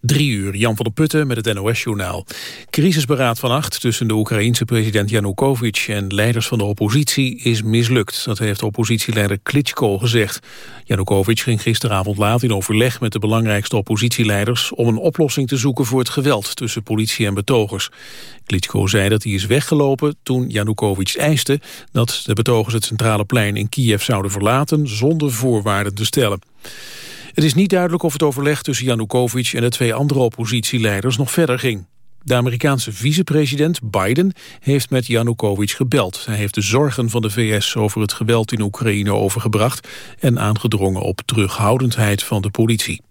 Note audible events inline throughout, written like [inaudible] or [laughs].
Drie uur, Jan van der Putten met het NOS-journaal. Crisisberaad vannacht tussen de Oekraïense president Janukovic en leiders van de oppositie is mislukt. Dat heeft oppositieleider Klitschko gezegd. Janukovic ging gisteravond laat in overleg met de belangrijkste oppositieleiders... om een oplossing te zoeken voor het geweld tussen politie en betogers. Klitschko zei dat hij is weggelopen toen Janukovic eiste... dat de betogers het centrale plein in Kiev zouden verlaten zonder voorwaarden te stellen. Het is niet duidelijk of het overleg tussen Janukovic en de twee andere oppositieleiders nog verder ging. De Amerikaanse vicepresident Biden heeft met Janukovic gebeld. Hij heeft de zorgen van de VS over het geweld in Oekraïne overgebracht... en aangedrongen op terughoudendheid van de politie.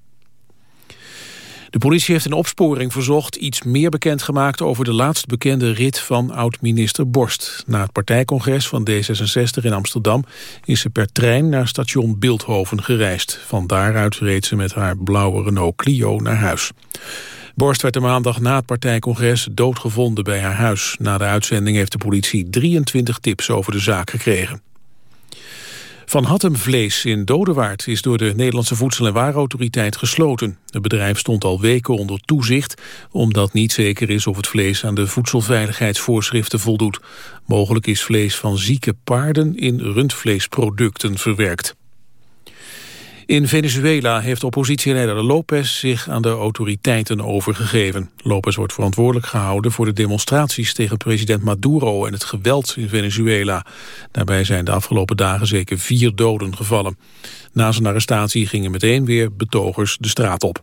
De politie heeft een opsporing verzocht iets meer bekendgemaakt over de laatst bekende rit van oud-minister Borst. Na het partijcongres van D66 in Amsterdam is ze per trein naar station Beeldhoven gereisd. Van daaruit reed ze met haar blauwe Renault Clio naar huis. Borst werd de maandag na het partijcongres doodgevonden bij haar huis. Na de uitzending heeft de politie 23 tips over de zaak gekregen. Van Hattem Vlees in Dodewaard is door de Nederlandse Voedsel- en Warenautoriteit gesloten. Het bedrijf stond al weken onder toezicht, omdat niet zeker is of het vlees aan de voedselveiligheidsvoorschriften voldoet. Mogelijk is vlees van zieke paarden in rundvleesproducten verwerkt. In Venezuela heeft oppositieleider Lopez zich aan de autoriteiten overgegeven. Lopez wordt verantwoordelijk gehouden voor de demonstraties tegen president Maduro en het geweld in Venezuela. Daarbij zijn de afgelopen dagen zeker vier doden gevallen. Na zijn arrestatie gingen meteen weer betogers de straat op.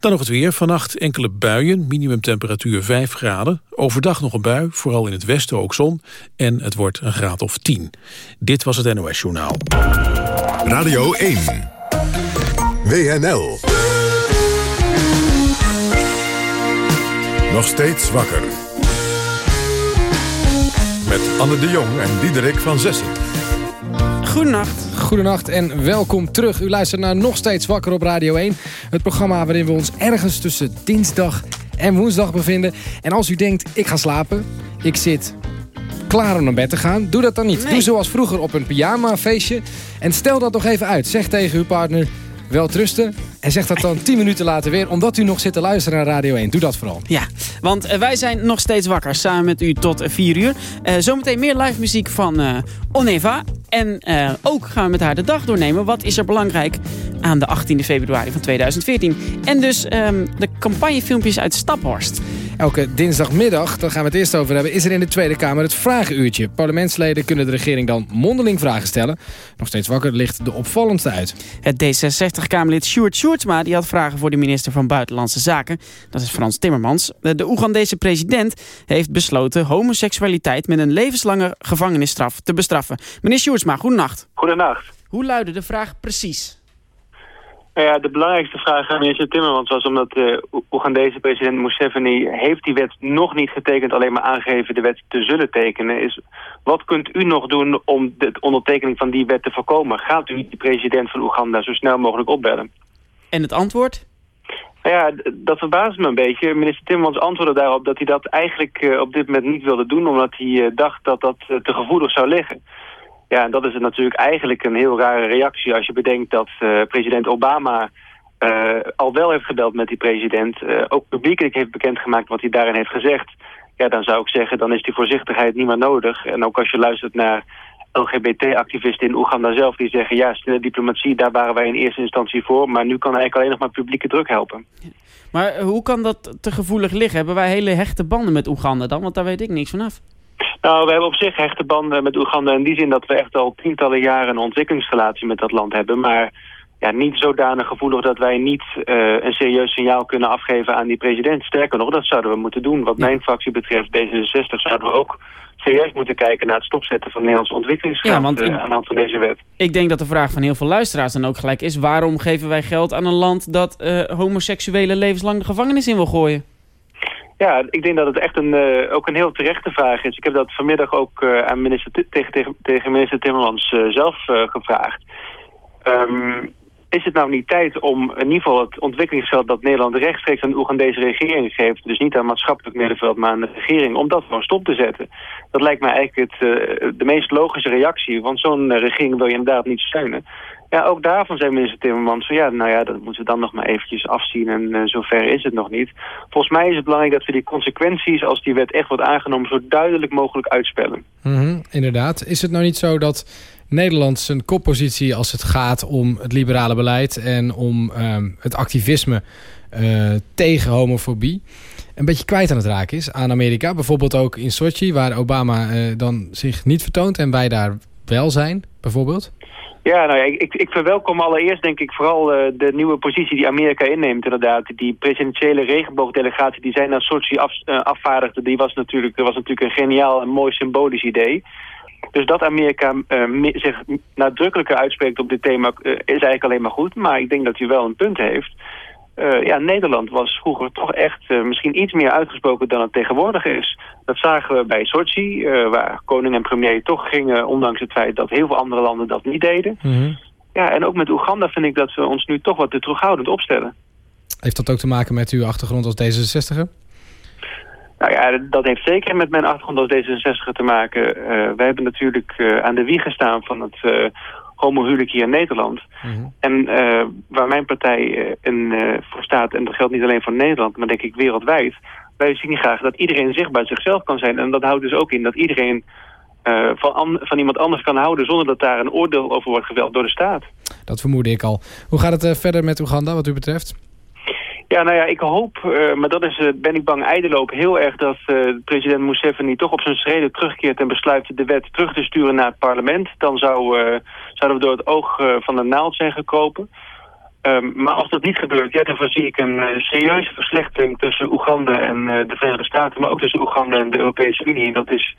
Dan nog het weer. Vannacht enkele buien, minimumtemperatuur 5 graden. Overdag nog een bui, vooral in het westen ook zon. En het wordt een graad of 10. Dit was het NOS Journaal. Radio 1. WNL. Nog steeds wakker. Met Anne de Jong en Diederik van Zessen. Goedenacht. Goedenacht en welkom terug. U luistert naar Nog Steeds Wakker op Radio 1. Het programma waarin we ons ergens tussen dinsdag en woensdag bevinden. En als u denkt, ik ga slapen, ik zit klaar om naar bed te gaan. Doe dat dan niet. Doe zoals vroeger op een pyjama-feestje. En stel dat nog even uit. Zeg tegen uw partner, wel trusten. En zeg dat dan 10 minuten later weer, omdat u nog zit te luisteren naar Radio 1. Doe dat vooral. Ja, want eh, wij zijn nog steeds wakker, samen met u tot 4 uur. Uh, zometeen meer live muziek van uh, Oneva. En ook gaan we met haar de dag doornemen. Wat is er belangrijk aan de 18e februari van 2014? En dus um, de campagnefilmpjes uit Staphorst. Elke dinsdagmiddag, daar gaan we het eerst over hebben... is er in de Tweede Kamer het Vragenuurtje. Parlementsleden kunnen de regering dan mondeling vragen stellen. Nog steeds wakker ligt de opvallendste uit. Het D66-Kamerlid Sjoerd Sjoerdsma die had vragen voor de minister van Buitenlandse Zaken. Dat is Frans Timmermans. De Oegandese president heeft besloten homoseksualiteit... met een levenslange gevangenisstraf te bestraffen. Meneer Sjoerdsma, goedenacht. Goedenacht. Hoe luidde de vraag precies? Nou ja, de belangrijkste vraag aan minister Timmermans was omdat de uh, Oegandese president Museveni heeft die wet nog niet getekend, alleen maar aangegeven de wet te zullen tekenen. Is, wat kunt u nog doen om de ondertekening van die wet te voorkomen? Gaat u de president van Oeganda zo snel mogelijk opbellen? En het antwoord? Nou ja, dat verbaast me een beetje. Minister Timmermans antwoordde daarop dat hij dat eigenlijk uh, op dit moment niet wilde doen... omdat hij uh, dacht dat dat te gevoelig zou liggen. Ja, en dat is natuurlijk eigenlijk een heel rare reactie als je bedenkt dat uh, president Obama uh, al wel heeft gebeld met die president. Uh, ook publiekelijk heeft bekendgemaakt wat hij daarin heeft gezegd. Ja, dan zou ik zeggen, dan is die voorzichtigheid niet meer nodig. En ook als je luistert naar LGBT-activisten in Oeganda zelf... die zeggen, ja, stille diplomatie, daar waren wij in eerste instantie voor... maar nu kan eigenlijk alleen nog maar publieke druk helpen. Maar hoe kan dat te gevoelig liggen? Hebben wij hele hechte banden met Oeganda dan? Want daar weet ik niks vanaf. Nou, we hebben op zich hechte banden met Oeganda in die zin dat we echt al tientallen jaren een ontwikkelingsrelatie met dat land hebben. Maar ja, niet zodanig gevoelig dat wij niet uh, een serieus signaal kunnen afgeven aan die president. Sterker nog, dat zouden we moeten doen. Wat mijn fractie betreft, D66, zouden we ook serieus moeten kijken naar het stopzetten van Nederlandse ontwikkelingsgeld ja, want uh, aan de hand van deze wet. Ik denk dat de vraag van heel veel luisteraars dan ook gelijk is... waarom geven wij geld aan een land dat uh, homoseksuele levenslang de gevangenis in wil gooien? Ja, ik denk dat het echt een, uh, ook een heel terechte vraag is. Ik heb dat vanmiddag ook uh, aan minister tegen, tegen, minister Timmermans uh, zelf gevraagd. Um, is het nou niet tijd om in ieder geval het ontwikkelingsgeld dat Nederland rechtstreeks aan de Oegandese regering geeft, dus niet aan maatschappelijk middenveld, maar aan de regering, om dat gewoon stop te zetten? Dat lijkt mij eigenlijk het, de meest logische reactie, want zo'n regering wil je inderdaad niet steunen. Ja, ook daarvan zei minister Timmermans van ja, nou ja, dat moeten we dan nog maar eventjes afzien en uh, zover is het nog niet. Volgens mij is het belangrijk dat we die consequenties als die wet echt wordt aangenomen zo duidelijk mogelijk uitspellen. Mm inderdaad. Is het nou niet zo dat Nederland zijn koppositie als het gaat om het liberale beleid en om um, het activisme uh, tegen homofobie een beetje kwijt aan het raken is aan Amerika. Bijvoorbeeld ook in Sochi, waar Obama uh, dan zich niet vertoont en wij daar wel zijn, bijvoorbeeld. Ja, nou ja, ik, ik verwelkom allereerst denk ik vooral uh, de nieuwe positie die Amerika inneemt inderdaad. Die presidentiële regenboogdelegatie die zij naar Sochi af, uh, afvaardigde, die was natuurlijk, was natuurlijk een geniaal en mooi symbolisch idee. Dus dat Amerika uh, zich nadrukkelijker uitspreekt op dit thema is eigenlijk alleen maar goed. Maar ik denk dat hij wel een punt heeft. Uh, ja, Nederland was vroeger toch echt uh, misschien iets meer uitgesproken dan het tegenwoordig is. Dat zagen we bij Sochi, uh, waar koning en premier toch gingen... ondanks het feit dat heel veel andere landen dat niet deden. Mm -hmm. Ja, en ook met Oeganda vind ik dat we ons nu toch wat te terughoudend opstellen. Heeft dat ook te maken met uw achtergrond als D66er? Nou ja, dat heeft zeker met mijn achtergrond als D66 te maken. wij hebben natuurlijk aan de wieg gestaan van het homohuwelijk hier in Nederland. Mm -hmm. En uh, waar mijn partij uh, in, uh, voor staat, en dat geldt niet alleen voor Nederland, maar denk ik wereldwijd. Wij zien graag dat iedereen zichtbaar zichzelf kan zijn. En dat houdt dus ook in dat iedereen van, an, van iemand anders kan houden... zonder dat daar een oordeel over wordt geveld door de staat. Dat vermoedde ik al. Hoe gaat het verder met Oeganda wat u betreft? Ja, nou ja, ik hoop, uh, maar dat is, uh, ben ik bang, eideloop heel erg dat uh, president Museveni toch op zijn schreden terugkeert en besluit de wet terug te sturen naar het parlement. Dan zou, zouden we door het oog van de naald zijn gekropen. Um, maar als dat niet gebeurt, ja, dan zie ik een serieuze verslechtering tussen Oeganda en de Verenigde Staten, maar ook tussen Oeganda en de Europese Unie. En dat is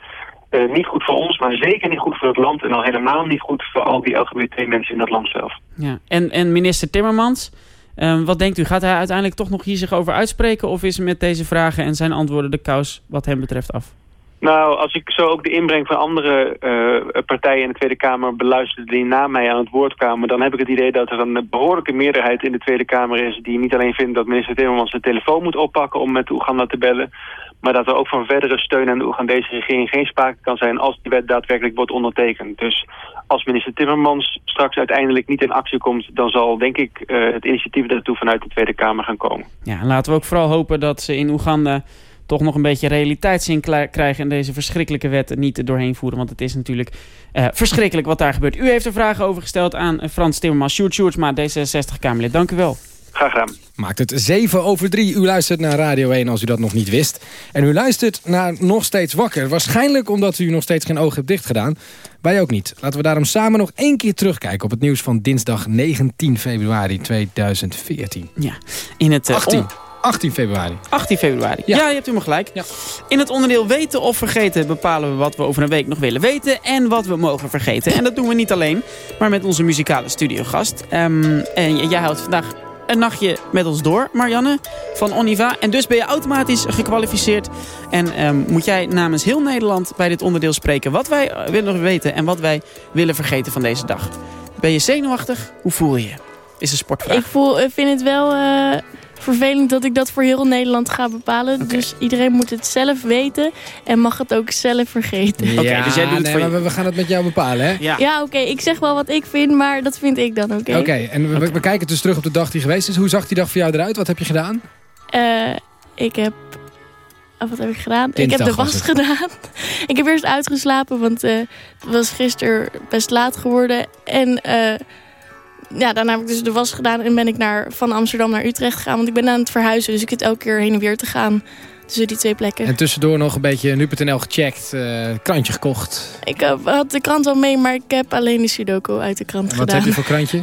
niet goed voor ons, maar zeker niet goed voor het land en al helemaal niet goed voor al die LGBT-mensen in dat land zelf. Ja, en, en minister Timmermans... Um, wat denkt u? Gaat hij uiteindelijk toch nog hier zich over uitspreken? Of is met deze vragen en zijn antwoorden de kous wat hem betreft af? Nou, als ik zo ook de inbreng van andere uh, partijen in de Tweede Kamer beluisterde die na mij aan het woord kwamen, dan heb ik het idee dat er een behoorlijke meerderheid in de Tweede Kamer is die niet alleen vindt dat minister Timmermans de telefoon moet oppakken om met Oeganda te bellen, maar dat er ook van verdere steun aan de Oegandese regering geen sprake kan zijn als die wet daadwerkelijk wordt ondertekend. Dus als minister Timmermans straks uiteindelijk niet in actie komt, dan zal denk ik uh, het initiatief daartoe vanuit de Tweede Kamer gaan komen. Ja, laten we ook vooral hopen dat ze in Oeganda toch nog een beetje realiteitszin krijgen... en deze verschrikkelijke wetten niet doorheen voeren. Want het is natuurlijk uh, verschrikkelijk wat daar gebeurt. U heeft er vragen over gesteld aan Frans Timmermans. Sjoerd Sjoerdsma, D66-Kamerlid. Dank u wel. Graag gedaan. Maakt het 7 over 3. U luistert naar Radio 1 als u dat nog niet wist. En u luistert naar Nog Steeds Wakker. Waarschijnlijk omdat u nog steeds geen oog hebt dichtgedaan. Wij ook niet. Laten we daarom samen nog één keer terugkijken... op het nieuws van dinsdag 19 februari 2014. Ja, in het... Uh, 18. 18 februari. 18 februari. Ja, ja je hebt helemaal gelijk. Ja. In het onderdeel weten of vergeten bepalen we wat we over een week nog willen weten en wat we mogen vergeten. En dat doen we niet alleen, maar met onze muzikale studiogast. Um, en jij houdt vandaag een nachtje met ons door, Marianne van Oniva. En dus ben je automatisch gekwalificeerd. En um, moet jij namens heel Nederland bij dit onderdeel spreken wat wij willen weten en wat wij willen vergeten van deze dag. Ben je zenuwachtig? Hoe voel je je? Is een sportvraag. Ik voel, vind het wel... Uh vervelend dat ik dat voor heel Nederland ga bepalen. Okay. Dus iedereen moet het zelf weten en mag het ook zelf vergeten. Ja, okay, dus jij doet nee, het maar we gaan het met jou bepalen, hè? Ja, ja oké. Okay. Ik zeg wel wat ik vind, maar dat vind ik dan oké. Oké, en we, we, kijken dus terug op de dag die geweest is. Hoe zag die dag voor jou eruit? Wat heb je gedaan? Uh, ik heb... Oh, wat heb ik gedaan? Dinsdag ik heb de was gedaan. [laughs] ik heb eerst uitgeslapen, want uh, het was gisteren best laat geworden. En... Uh, ja, daarna heb ik dus de was gedaan en ben ik naar, van Amsterdam naar Utrecht gegaan. Want ik ben aan het verhuizen, dus ik zit elke keer heen en weer te gaan tussen die twee plekken. En tussendoor nog een beetje nu.nl gecheckt, uh, krantje gekocht. Ik uh, had de krant al mee, maar ik heb alleen de Sudoku uit de krant Wat gedaan. Wat heb je voor krantje?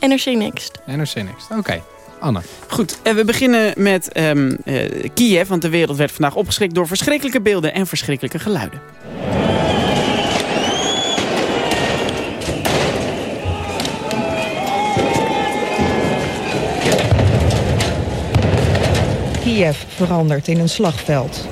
[laughs] NRC Next. NRC Next, oké. Okay. Anne. Goed, en we beginnen met um, uh, Kiev, want de wereld werd vandaag opgeschrikt door verschrikkelijke beelden en verschrikkelijke geluiden. Kiev verandert in een slagveld.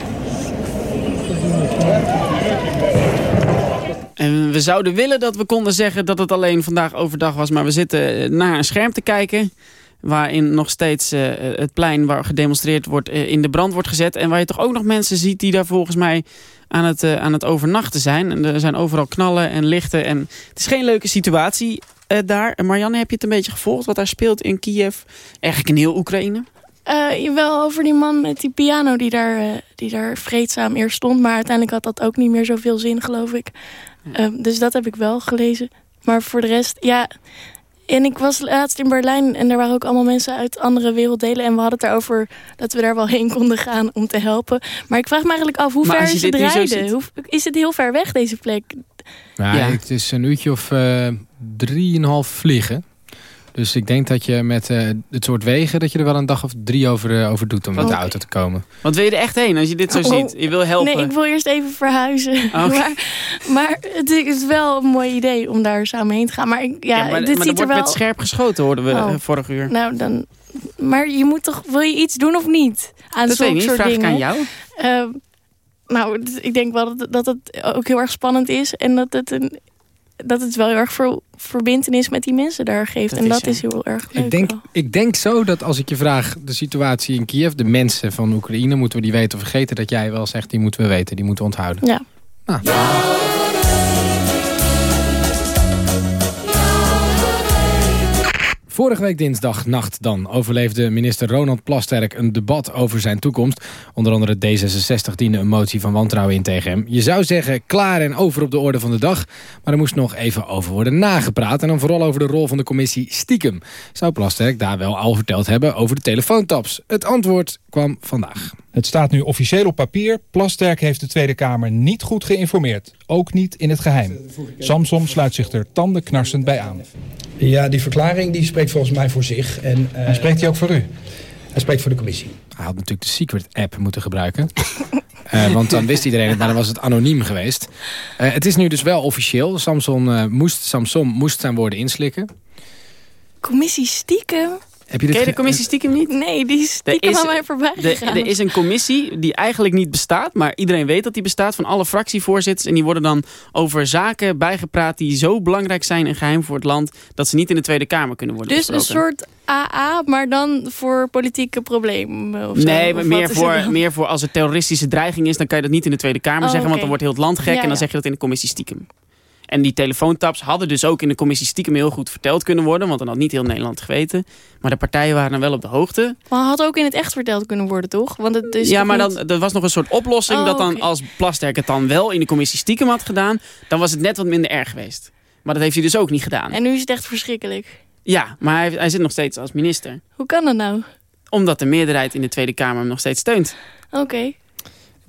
En we zouden willen dat we konden zeggen dat het alleen vandaag overdag was. Maar we zitten naar een scherm te kijken. Waarin nog steeds uh, het plein waar gedemonstreerd wordt uh, in de brand wordt gezet. En waar je toch ook nog mensen ziet die daar volgens mij aan het, aan het overnachten zijn. En er zijn overal knallen en lichten. En het is geen leuke situatie. daar. Marianne, heb je het een beetje gevolgd wat daar speelt in Kiev? Eigenlijk in heel Oekraïne? Uh, wel over die man met die piano die daar, uh, die daar vreedzaam eerst stond. Maar uiteindelijk had dat ook niet meer zoveel zin, geloof ik. Uh, dus dat heb ik wel gelezen. Maar voor de rest, ja... En ik was laatst in Berlijn en er waren ook allemaal mensen uit andere werelddelen. En we hadden het erover dat we daar wel heen konden gaan om te helpen. Maar ik vraag me eigenlijk af, hoe ver is het rijden? Hoe, is het heel ver weg, deze plek? Ja, ja. het is een uurtje of uh, drieënhalf vliegen. Dus ik denk dat je met uh, het soort wegen... dat je er wel een dag of drie over, uh, over doet om met de auto te komen. Want wil je er echt heen als je dit zo oh, ziet? Je wil helpen? Nee, ik wil eerst even verhuizen. Okay. [laughs] maar, maar het is wel een mooi idee om daar samen heen te gaan. Maar, ja, ja maar, dit maar ziet er er wel... met scherp geschoten, hoorden we oh. vorig uur. Nou, dan... Maar je moet toch... Wil je iets doen of niet? Aan dat weet ik niet. Vraag dingen? ik aan jou. Uh, nou, ik denk wel dat, dat het ook heel erg spannend is. En dat het een dat het wel heel erg ver, verbindenis met die mensen daar geeft. en dat is heel erg leuk. Ik denk, ik denk zo dat als ik je vraag de situatie in Kiev... de mensen van Oekraïne, moeten we die weten of vergeten... dat jij wel zegt, die moeten we weten, die moeten we onthouden. Ja. Nou. Vorige week dinsdag nacht dan overleefde minister Ronald Plasterk een debat over zijn toekomst. Onder andere D66 diende een motie van wantrouwen in tegen hem. Je zou zeggen klaar en over op de orde van de dag. Maar er moest nog even over worden nagepraat. En dan vooral over de rol van de commissie stiekem. Zou Plasterk daar wel al verteld hebben over de telefoontaps? Het antwoord kwam vandaag. Het staat nu officieel op papier. Plasterk heeft de Tweede Kamer niet goed geïnformeerd. Ook niet in het geheim. Samsom sluit zich er tandenknarsend bij aan. Ja, die verklaring die spreekt volgens mij voor zich. En, uh, en spreekt hij ook voor u? Hij spreekt voor de commissie. Hij had natuurlijk de Secret app moeten gebruiken. uh, [laughs] want dan wist iedereen het, maar dan was het anoniem geweest. Uh, het is nu dus wel officieel. Samson, moest, Samson moest zijn woorden inslikken. Commissie stiekem? Heb je dit Ken je de commissie stiekem niet? Nee, die is stiekem aan mij voorbij gegaan. Er is een commissie die eigenlijk niet bestaat, maar iedereen weet dat die bestaat van alle fractievoorzitters. En die worden dan over zaken bijgepraat die zo belangrijk zijn en geheim voor het land, dat ze niet in de Tweede Kamer kunnen worden Dus besproken. een soort AA, maar dan voor politieke problemen? Of nee, maar meer voor, meer voor als er terroristische dreiging is, dan kan je dat niet in de Tweede Kamer oh, zeggen, okay. want dan wordt heel het land gek Ja, en dan ja. zeg je dat in de commissie stiekem. En die telefoontaps hadden dus ook in de commissie stiekem heel goed verteld kunnen worden. Want dan had niet heel Nederland geweten. Maar de partijen waren dan wel op de hoogte. Maar had ook in het echt verteld kunnen worden, toch? Want het is ja, maar niet- dan, er was nog een soort oplossing. Oh, dat dan als Plasterk het dan wel in de commissie stiekem had gedaan. Dan was het net wat minder erg geweest. Maar dat heeft hij dus ook niet gedaan. En nu is het echt verschrikkelijk. Ja, maar hij, hij zit nog steeds als minister. Hoe kan dat nou? Omdat de meerderheid in de Tweede Kamer hem nog steeds steunt. Oké.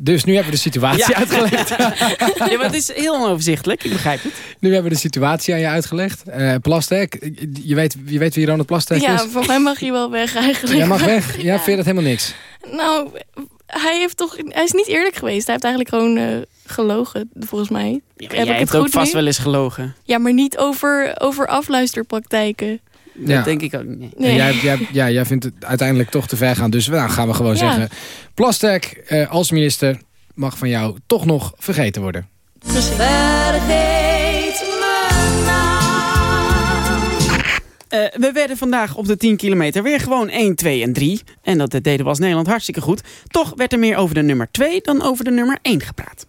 Dus nu hebben we de situatie Ja. uitgelegd. [laughs] Ja, maar het is heel onoverzichtelijk. Ik begrijp het. Nu hebben we de situatie aan je uitgelegd. Eh Plasterk, je weet, je weet wie Ronald Plasterk Ja, is? voor mij mag hij wel weg eigenlijk. Jij mag weg. Ja, vind je dat helemaal niks? Nou, hij, heeft toch, hij is niet eerlijk geweest. Hij heeft eigenlijk gewoon eh, gelogen, volgens mij. Ja, Heb maar ik jij het hebt ook goed vast nu? wel eens gelogen. Ja, maar niet over, over afluisterpraktijken. Dat Ja. denk ik ook niet. Nee. En jij, jij, ja, jij vindt het uiteindelijk toch te ver gaan. Dus nou, gaan we gewoon Ja. zeggen... Plasterk eh, als minister mag van jou toch nog vergeten worden. Precies. Eh, we werden vandaag op de 10 kilometer weer gewoon 1, 2 en 3. En dat deden we als Nederland hartstikke goed. Toch werd er meer over de nummer 2 dan over de nummer 1 gepraat.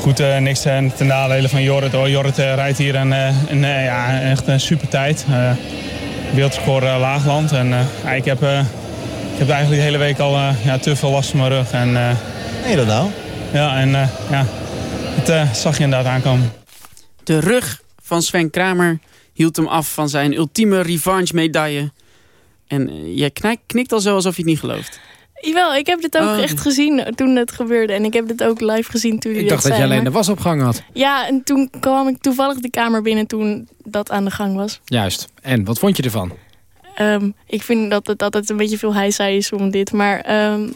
Goed, eh, niks ten, ten nadele van Jorrit. Hoor. Jorrit eh, rijdt hier een, eh, een, eh, ja, echt een super tijd. Eh, Laagland. En, eh, ik, heb, eh, ik heb eigenlijk de hele week al eh, ja, te veel last van mijn rug. En, eh, Nee, dat nou? ja, en eh, ja, het eh, zag je inderdaad aankomen. De rug van Sven Kramer hield hem af van zijn ultieme revanche medaille. En jij knik- knikt al zo alsof je het niet gelooft. Jawel, ik heb dit ook Oh. echt gezien toen het gebeurde. En ik heb dit ook live gezien toen Ik jullie dacht het dat jij zei, alleen de was opgehangen had. maar- Ja, en toen kwam ik toevallig de kamer binnen toen dat aan de gang was. Juist. En, wat vond je ervan? Ehm, ik vind dat het altijd een beetje veel heisa is om dit. Maar ehm,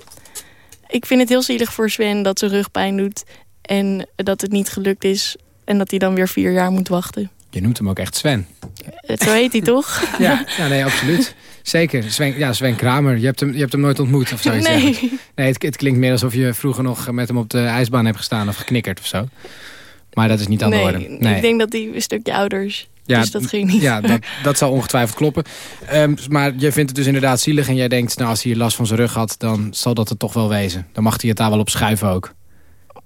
ik vind het heel zielig voor Sven dat zijn rug pijn doet. En dat het niet gelukt is. En dat hij dan weer vier jaar moet wachten. Je noemt hem ook echt Sven. Zo heet hij toch? [laughs] Ja, ja nee, absoluut. Zeker. Sven, ja, Sven Kramer. Je hebt, hem, je hebt hem nooit ontmoet of zoiets. Nee. Nee, het, het klinkt meer alsof je vroeger nog met hem op de ijsbaan hebt gestaan of geknikkerd of zo. Maar dat is niet aan de nee, orde. Nee. ik denk dat hij een stukje ouder is. Ja, dus dat ging niet. Ja, dat, [laughs] dat zal ongetwijfeld kloppen. Ehm, maar je vindt het dus inderdaad zielig en jij denkt... nou, als hij last van zijn rug had, dan zal dat het toch wel wezen. Dan mag hij het daar wel op schuiven ook.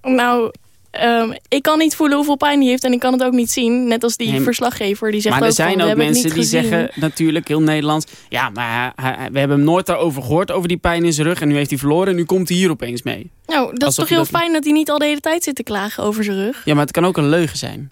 Nou, Ehm, ik kan niet voelen hoeveel pijn hij heeft en ik kan het ook niet zien. Net als die verslaggever die zegt Maar er ook zijn van, ook mensen die gezien. zeggen natuurlijk heel Nederlands... ja, maar hij- hij- we hebben hem nooit daarover gehoord, over die pijn in zijn rug... en nu heeft hij verloren en nu komt hij hier opeens mee. Nou, dat is toch heel dat- fijn dat hij niet al de hele tijd zit te klagen over zijn rug. Ja, maar het kan ook een leugen zijn.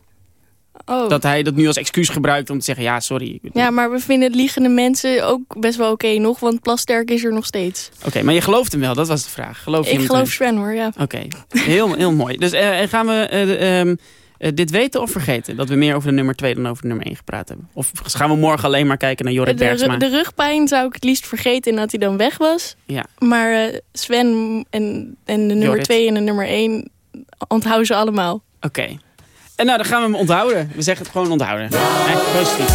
Oh. Dat hij dat nu als excuus gebruikt om te zeggen... ja, sorry. Ja, maar we vinden liegende mensen ook best wel oké nog, want Plasterk is er nog steeds. Oké, maar je gelooft hem wel, dat was de vraag. Geloof je ik geloof? Sven hoor, ja. Oké, heel, heel mooi. Dus eh, gaan we eh, ehm, eh, dit weten of vergeten? Dat we meer over de nummer 2 dan over de nummer 1 gepraat hebben? Of gaan we morgen alleen maar kijken naar Jorrit Bergsma? de rugpijn zou ik het liefst vergeten en dat hij dan weg was. Ja. Maar Sven en, en de nummer Jorrit. 2 en de nummer 1 onthouden ze allemaal. Oké. En nou, dan gaan we hem onthouden. We zeggen het gewoon onthouden. Eh, positief.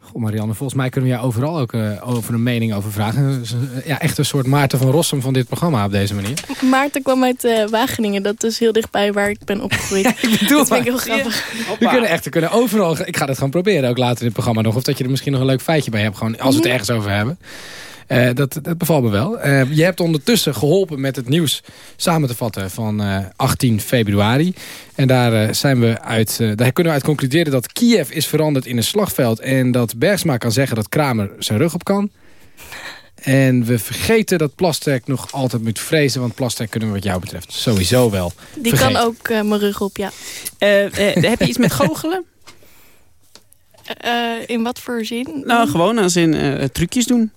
Goh, Marianne, volgens mij kunnen we jou overal ook eh, over een mening over vragen. Dus, ja, echt een soort Maarten van Rossum van dit programma op deze manier. Maarten kwam uit eh, Wageningen, dat is heel dichtbij waar ik ben opgegroeid. [laughs] dat vind ik heel grappig. We kunnen echt we kunnen overal. Ik ga dit gewoon proberen, ook later in het programma nog. Of dat je er misschien nog een leuk feitje bij hebt. Gewoon, als we het ergens over hebben. Eh, dat, dat bevalt me wel. Eh, je hebt ondertussen geholpen met het nieuws samen te vatten van eh, 18 februari. En daar, eh, zijn we uit, eh, daar kunnen we uit concluderen dat Kiev is veranderd in een slagveld. En dat Bergsma kan zeggen dat Kramer zijn rug op kan. En we vergeten dat Plasterk nog altijd moet vrezen. Want Plasterk kunnen we wat jou betreft sowieso wel Die vergeten. kan ook eh, mijn rug op, ja. Eh, eh, heb je iets met goochelen? Eh, in wat voor zin? Nou, gewoon als in eh, trucjes doen.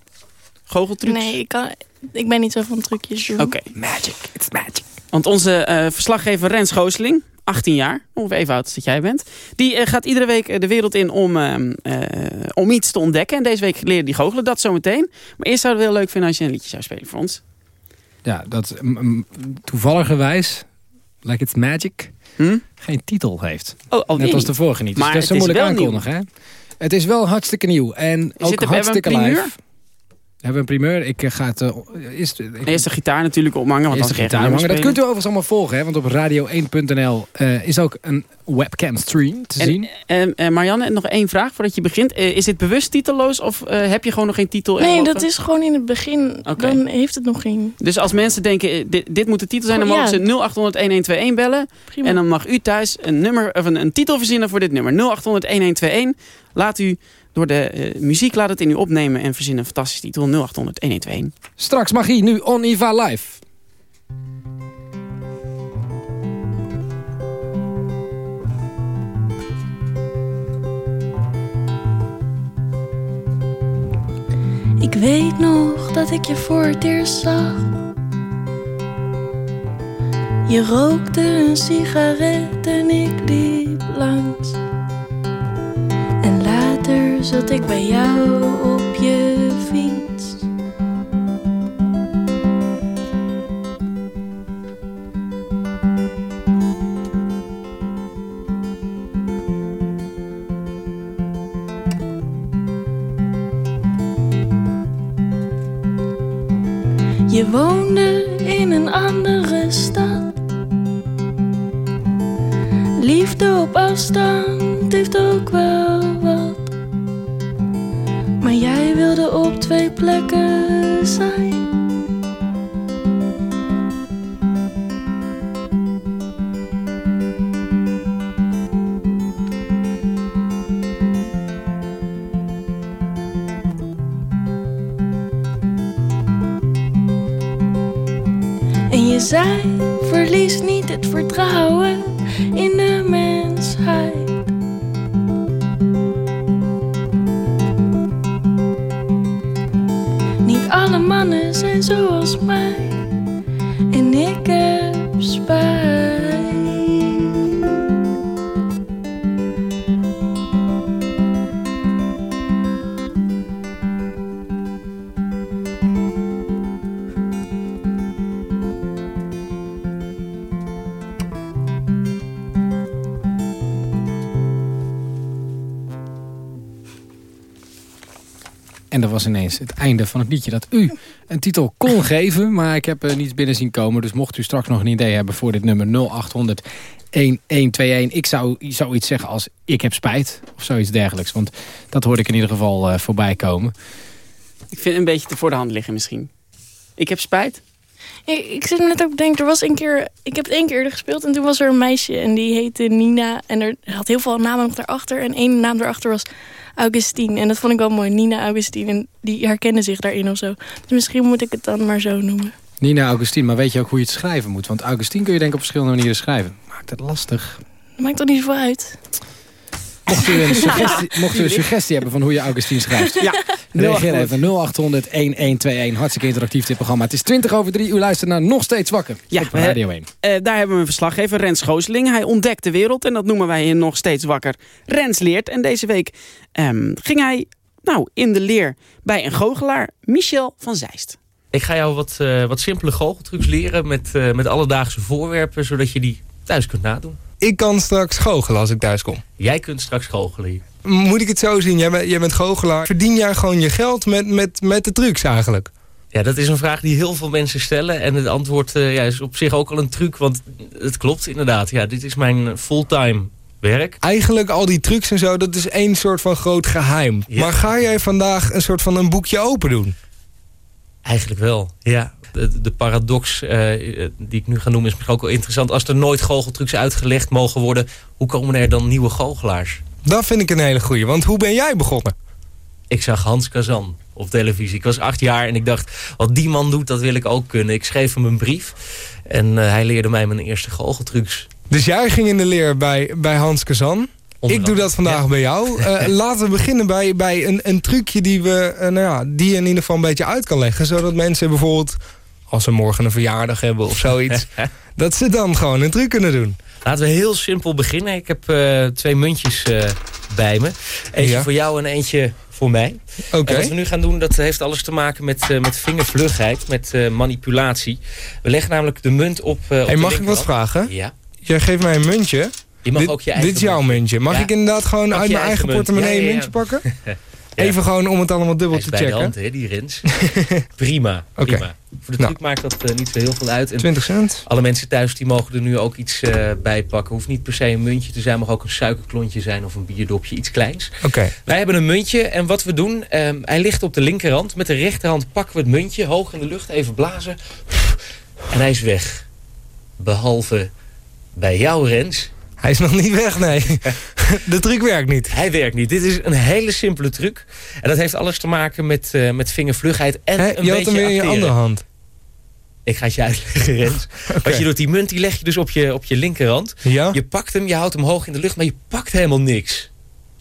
Goocheltrucs. Nee, ik, kan, ik ben niet zo van trucjes doen. Oké. Magic, it's magic. Want onze eh, verslaggever Rens Gooseling, 18 jaar, ongeveer even oud als dat jij bent... die eh, gaat iedere week eh, de wereld in om, ehm, eh, om iets te ontdekken. En deze week leerde die goochelen, dat zometeen. Maar eerst zouden we het heel leuk vinden als je een liedje zou spelen voor ons. Ja, dat toevalligerwijs, like it's magic, geen titel heeft. Oh, alweer Net als de vorige niet. Dus Maar dat is zo het is moeilijk wel aankondigen. Hè? Het is wel hartstikke nieuw. En ook hartstikke primeur? live. Hebben we een primeur? Ik eh, ga het... eh, eerst, ik, Eerst de gitaar natuurlijk ophangen. Want eerst de gitaar. Dat kunt u overigens allemaal volgen. Hè? Want op radio1.nl eh, is ook een webcam stream te zien. En, eh, eh, Marianne, nog één vraag voordat je begint. Eh, is dit bewust titelloos of eh, heb je gewoon nog geen titel? Nee, dat is gewoon in het begin. Dan heeft het nog geen... Dus als mensen denken, dit, dit moet de titel zijn, dan Oh, mogen ja. ze 0800 1121 bellen. Prima. En dan mag u thuis een, nummer, of een, een titel verzinnen voor dit nummer. 0800 1121. Laat u door de eh, muziek laat het in u opnemen en verzin een fantastische titel. 0800 1121. Straks magie, nu on Iva Live. Ik weet nog dat ik je voor het eerst zag. Je rookte een sigaret en ik liep langs. En zat ik bij jou op je fiets. Je woonde in een andere stad. Liefde op afstand heeft ook wel wat. Maar jij wilde op twee plekken zijn. En je zei, verlies niet het vertrouwen in de mensheid. Zijn zoals mij. En ik heb spijt. En dat was ineens het einde van het liedje dat u een titel kon [laughs] geven. Maar ik heb er niets binnen zien komen. Dus mocht u straks nog een idee hebben voor dit nummer 0800 1121. Ik zou zoiets zeggen als ik heb spijt. Of zoiets dergelijks. Want dat hoorde ik in ieder geval eh, voorbij komen. Ik vind het een beetje te voor de hand liggen misschien. Ik heb spijt. Ik, ik zit me net ook te denken, er was een keer... Ik heb het één keer eerder gespeeld en toen was er een meisje en die heette Nina. En er had heel veel namen nog daarachter. En één naam daarachter was Augustine. En dat vond ik wel mooi, Nina Augustine. En die herkende zich daarin of zo. Dus misschien moet ik het dan maar zo noemen. Nina Augustine, maar weet je ook hoe je het schrijven moet? Want Augustine kun je denk ik op verschillende manieren schrijven. Maakt het lastig. Dat maakt toch niet zoveel uit? Mocht u een [laughs] suggestie, mocht u een suggestie hebben van hoe je Augustine schrijft. Ja. Reageer even 0800 1121. Hartstikke interactief dit programma. Het is 20 over 3. U luistert naar Nog Steeds Wakker. Ja, op Radio 1. Uh, daar hebben we een verslaggever, Rens Gooseling. Hij ontdekt de wereld en dat noemen wij in Nog Steeds Wakker. Rens leert. En deze week um, ging hij nou, in de leer bij een goochelaar, Michel van Zeist. Ik ga jou wat, uh, wat simpele goocheltrucs leren met, uh, met alledaagse voorwerpen, zodat je die thuis kunt nadoen. Ik kan straks goochelen als ik thuis kom. Jij kunt straks goochelen. Moet ik het zo zien? Jij, bent, jij bent goochelaar. Verdien jij gewoon je geld met, met, met de trucs eigenlijk? Ja, dat is een vraag die heel veel mensen stellen. En het antwoord uh, ja, is op zich ook al een truc. Want het klopt inderdaad. Ja, dit is mijn fulltime werk. Eigenlijk al die trucs en zo, dat is één soort van groot geheim. Ja. Maar ga jij vandaag een soort van een boekje open doen? Eigenlijk wel, ja. De, de paradox uh, die ik nu ga noemen is misschien ook wel interessant. Als er nooit goocheltrucs uitgelegd mogen worden... hoe komen er dan nieuwe goochelaars? Dat vind ik een hele goeie, want hoe ben jij begonnen? Ik zag Hans Kazan op televisie. Ik was acht jaar en ik dacht, wat die man doet, dat wil ik ook kunnen. Ik schreef hem een brief en uh, hij leerde mij mijn eerste goocheltrucs. Dus jij ging in de leer bij, bij Hans Kazan. Ik doe dat vandaag ja. bij jou. Uh, [laughs] laten we beginnen bij, bij een, een trucje die, we, uh, nou ja, die je in ieder geval een beetje uit kan leggen. Zodat mensen bijvoorbeeld, als ze morgen een verjaardag hebben of zoiets... [laughs] dat ze dan gewoon een truc kunnen doen. Laten we heel simpel beginnen. Ik heb uh, twee muntjes bij me. Eentje ja. voor jou en eentje voor mij. Okay. En wat we nu gaan doen, dat heeft alles te maken met, met vingervlugheid, met manipulatie. We leggen namelijk de munt op, op Mag ik wat vragen? Ja. Jij geeft mij een muntje. Je mag dit, ook je eigen dit is jouw muntje. Mag ja. ik inderdaad gewoon mag uit mijn eigen, portemonnee een muntje pakken? [laughs] Even gewoon om het allemaal dubbel te bij checken. De hand, hè, die rins. [laughs] prima, prima. Okay. Voor de truc nou. maakt dat uh, niet zo heel veel uit. En 20 cent. Alle mensen thuis die mogen er nu ook iets uh, bij pakken. Hoeft niet per se een muntje te zijn. Mag ook een suikerklontje zijn of een bierdopje. Iets kleins. Okay. Wij hebben een muntje. En wat we doen, um, hij ligt op de linkerhand. Met de rechterhand pakken we het muntje. Hoog in de lucht, even blazen. En hij is weg. Behalve bij jou, Rens. Hij is nog niet weg, nee. [laughs] De truc werkt niet. Hij werkt niet. Dit is een hele simpele truc. En dat heeft alles te maken met, uh, met vingervlugheid en He, een je beetje had hem weer in je andere hand. Ik ga het je uitleggen, Rens. [laughs] okay. Wat je doet, die munt die leg je dus op je, op je linkerhand. Ja? Je pakt hem, je houdt hem hoog in de lucht, maar je pakt helemaal niks.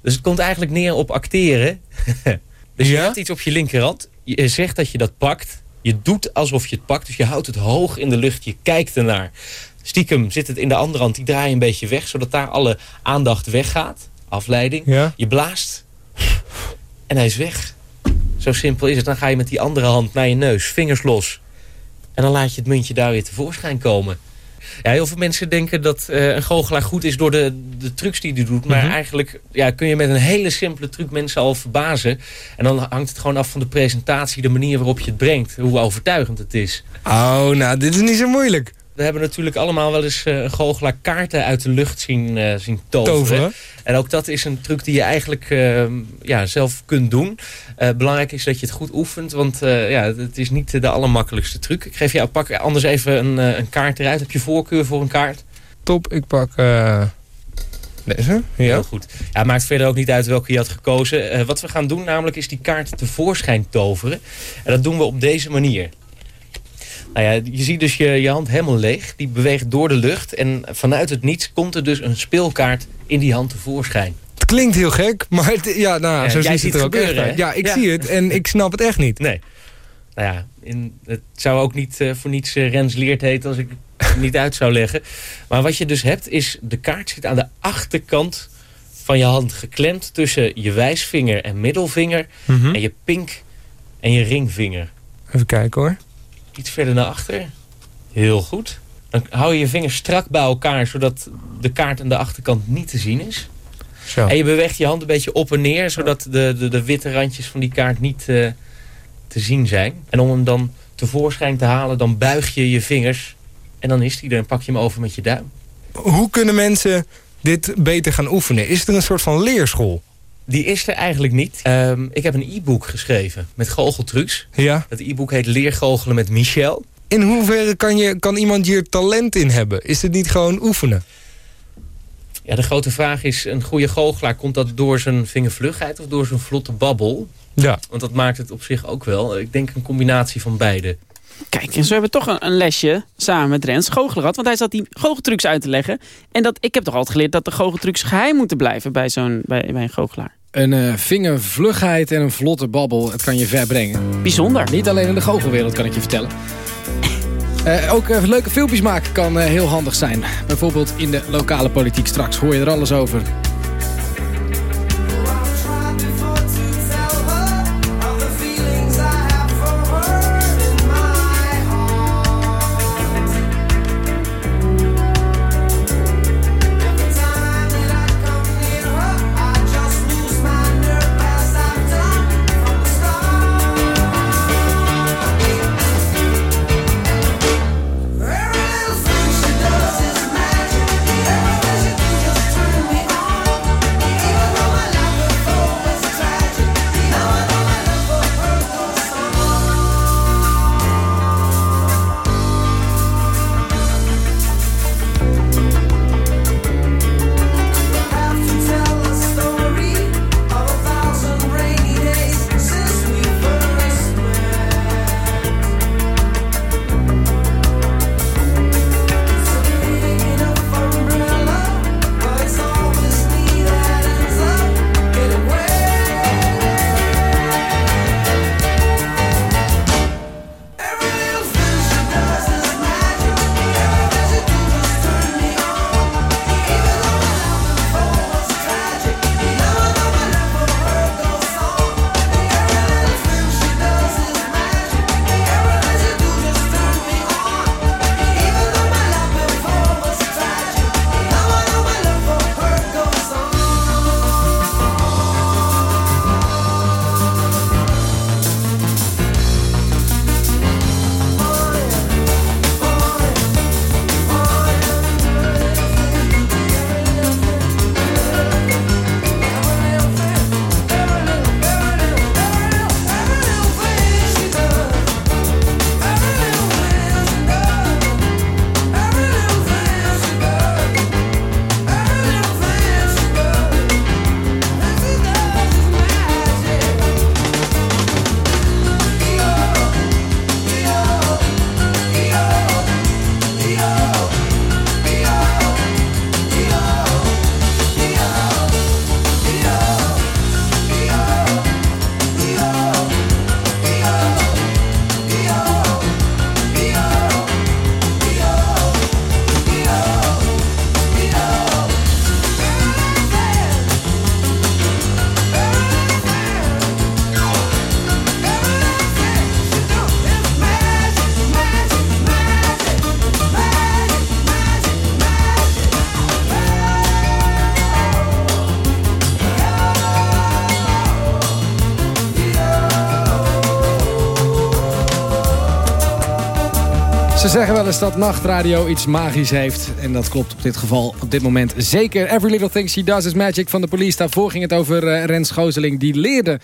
Dus het komt eigenlijk neer op acteren. [laughs] dus je ja? hebt iets op je linkerhand. Je zegt dat je dat pakt. Je doet alsof je het pakt. Dus je houdt het hoog in de lucht. Je kijkt ernaar. Stiekem zit het in de andere hand. Die draai je een beetje weg. Zodat daar alle aandacht weggaat. Afleiding. Ja? Je blaast. En hij is weg. Zo simpel is het. Dan ga je met die andere hand naar je neus. Vingers los. En dan laat je het muntje daar weer tevoorschijn komen. Ja, heel veel mensen denken dat uh, een goochelaar goed is door de, de trucs die hij doet. Maar mm -hmm. eigenlijk ja, kun je met een hele simpele truc mensen al verbazen. En dan hangt het gewoon af van de presentatie, de manier waarop je het brengt. Hoe overtuigend het is. Oh, nou, dit is niet zo moeilijk. We hebben natuurlijk allemaal wel eens uh, een goochelaar kaarten uit de lucht zien, uh, zien toveren. toveren. En ook dat is een truc die je eigenlijk uh, ja, zelf kunt doen. belangrijk is dat je het goed oefent, want ja, het is niet de allermakkelijkste truc. Ik geef jou, pak anders even een, een kaart eruit. Heb je voorkeur voor een kaart? Top, ik pak deze. Ja. Heel goed. Ja, maakt verder ook niet uit welke je had gekozen. wat we gaan doen namelijk is die kaart tevoorschijn toveren. En dat doen we op deze manier. Nou ja, je ziet dus je, je hand helemaal leeg. Die beweegt door de lucht. En vanuit het niets komt er dus een speelkaart in die hand tevoorschijn. Het klinkt heel gek, maar het, ja, nou, ja, zo ziet het er ook gebeuren, echt uit. Ja, ik ja. zie het en ik snap het echt niet. Nee. Nou ja, in, het zou ook niet uh, voor niets uh, Rens Leert heten als ik het niet uit zou leggen. Maar wat je dus hebt is, de kaart zit aan de achterkant van je hand geklemd tussen je wijsvinger en middelvinger. Mm -hmm. En je pink en je ringvinger. Even kijken hoor iets verder naar achter. Heel goed. Dan hou je je vingers strak bij elkaar, zodat de kaart aan de achterkant niet te zien is. Zo. En je beweegt je hand een beetje op en neer, zodat de, de, de witte randjes van die kaart niet uh, te zien zijn. En om hem dan tevoorschijn te halen, dan buig je je vingers en dan is die er en pak je hem over met je duim. Hoe kunnen mensen dit beter gaan oefenen? Is er een soort van leerschool? Die is er eigenlijk niet. Um, ik heb een e-book geschreven met goocheltrucs. Ja. Dat e-book heet Leer goochelen met Michel. in hoeverre kan, je, kan iemand hier talent in hebben? Is het niet gewoon oefenen? Ja, de grote vraag is, een goede goochelaar... komt dat door zijn vingervlugheid of door zijn vlotte babbel? Ja. Want dat maakt het op zich ook wel. Ik denk een combinatie van beide. Kijk, en zo hebben we toch een, een lesje samen met Rens goochelen gehad. Want hij zat die goocheltrucs uit te leggen. En dat, ik heb toch altijd geleerd dat de goocheltrucs geheim moeten blijven bij, zo'n bij, bij een goochelaar. Een uh, vingervlugheid en een vlotte babbel, het kan je ver brengen. Bijzonder. Niet alleen in de goochelwereld, kan ik je vertellen. Uh, [laughs] ook uh, leuke filmpjes maken kan heel handig zijn. Bijvoorbeeld in de lokale politiek. Straks hoor je er alles over. Ze zeggen wel eens dat nachtradio iets magisch heeft. En dat klopt op dit geval op dit moment zeker. Every Little Thing She Does Is Magic van de police. Daarvoor ging het over uh, Rens Gooseling. Die leerde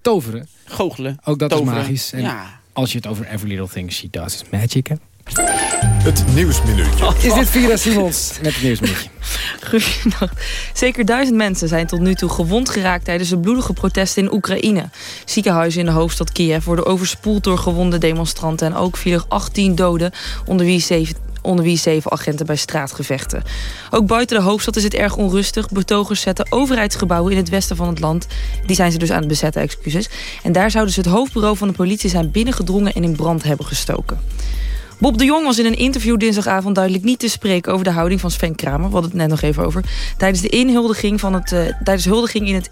toveren. Goochelen. Ook dat toveren. is magisch. En ja. als je het over Every Little Thing She Does Is Magic hebt. Het Nieuwsminuutje. Is dit Vira Simons met het Nieuwsminuutje? [laughs] Goedenacht. Zeker duizend mensen zijn tot nu toe gewond geraakt... tijdens de bloedige protesten in Oekraïne. Ziekenhuizen in de hoofdstad Kiev worden overspoeld door gewonde demonstranten... en ook vielen 18 doden, onder wie 7 onder wie zeven agenten bij straatgevechten. Ook buiten de hoofdstad is het erg onrustig. Betogers zetten overheidsgebouwen in het westen van het land. Die zijn ze dus aan het bezetten, excuses. En daar zouden ze het hoofdbureau van de politie zijn binnengedrongen... en in brand hebben gestoken. Bob de Jong was in een interview dinsdagavond duidelijk niet te spreken... over de houding van Sven Kramer, we hadden het net nog even over... tijdens de inhuldiging, van het, uh, tijdens huldiging in het,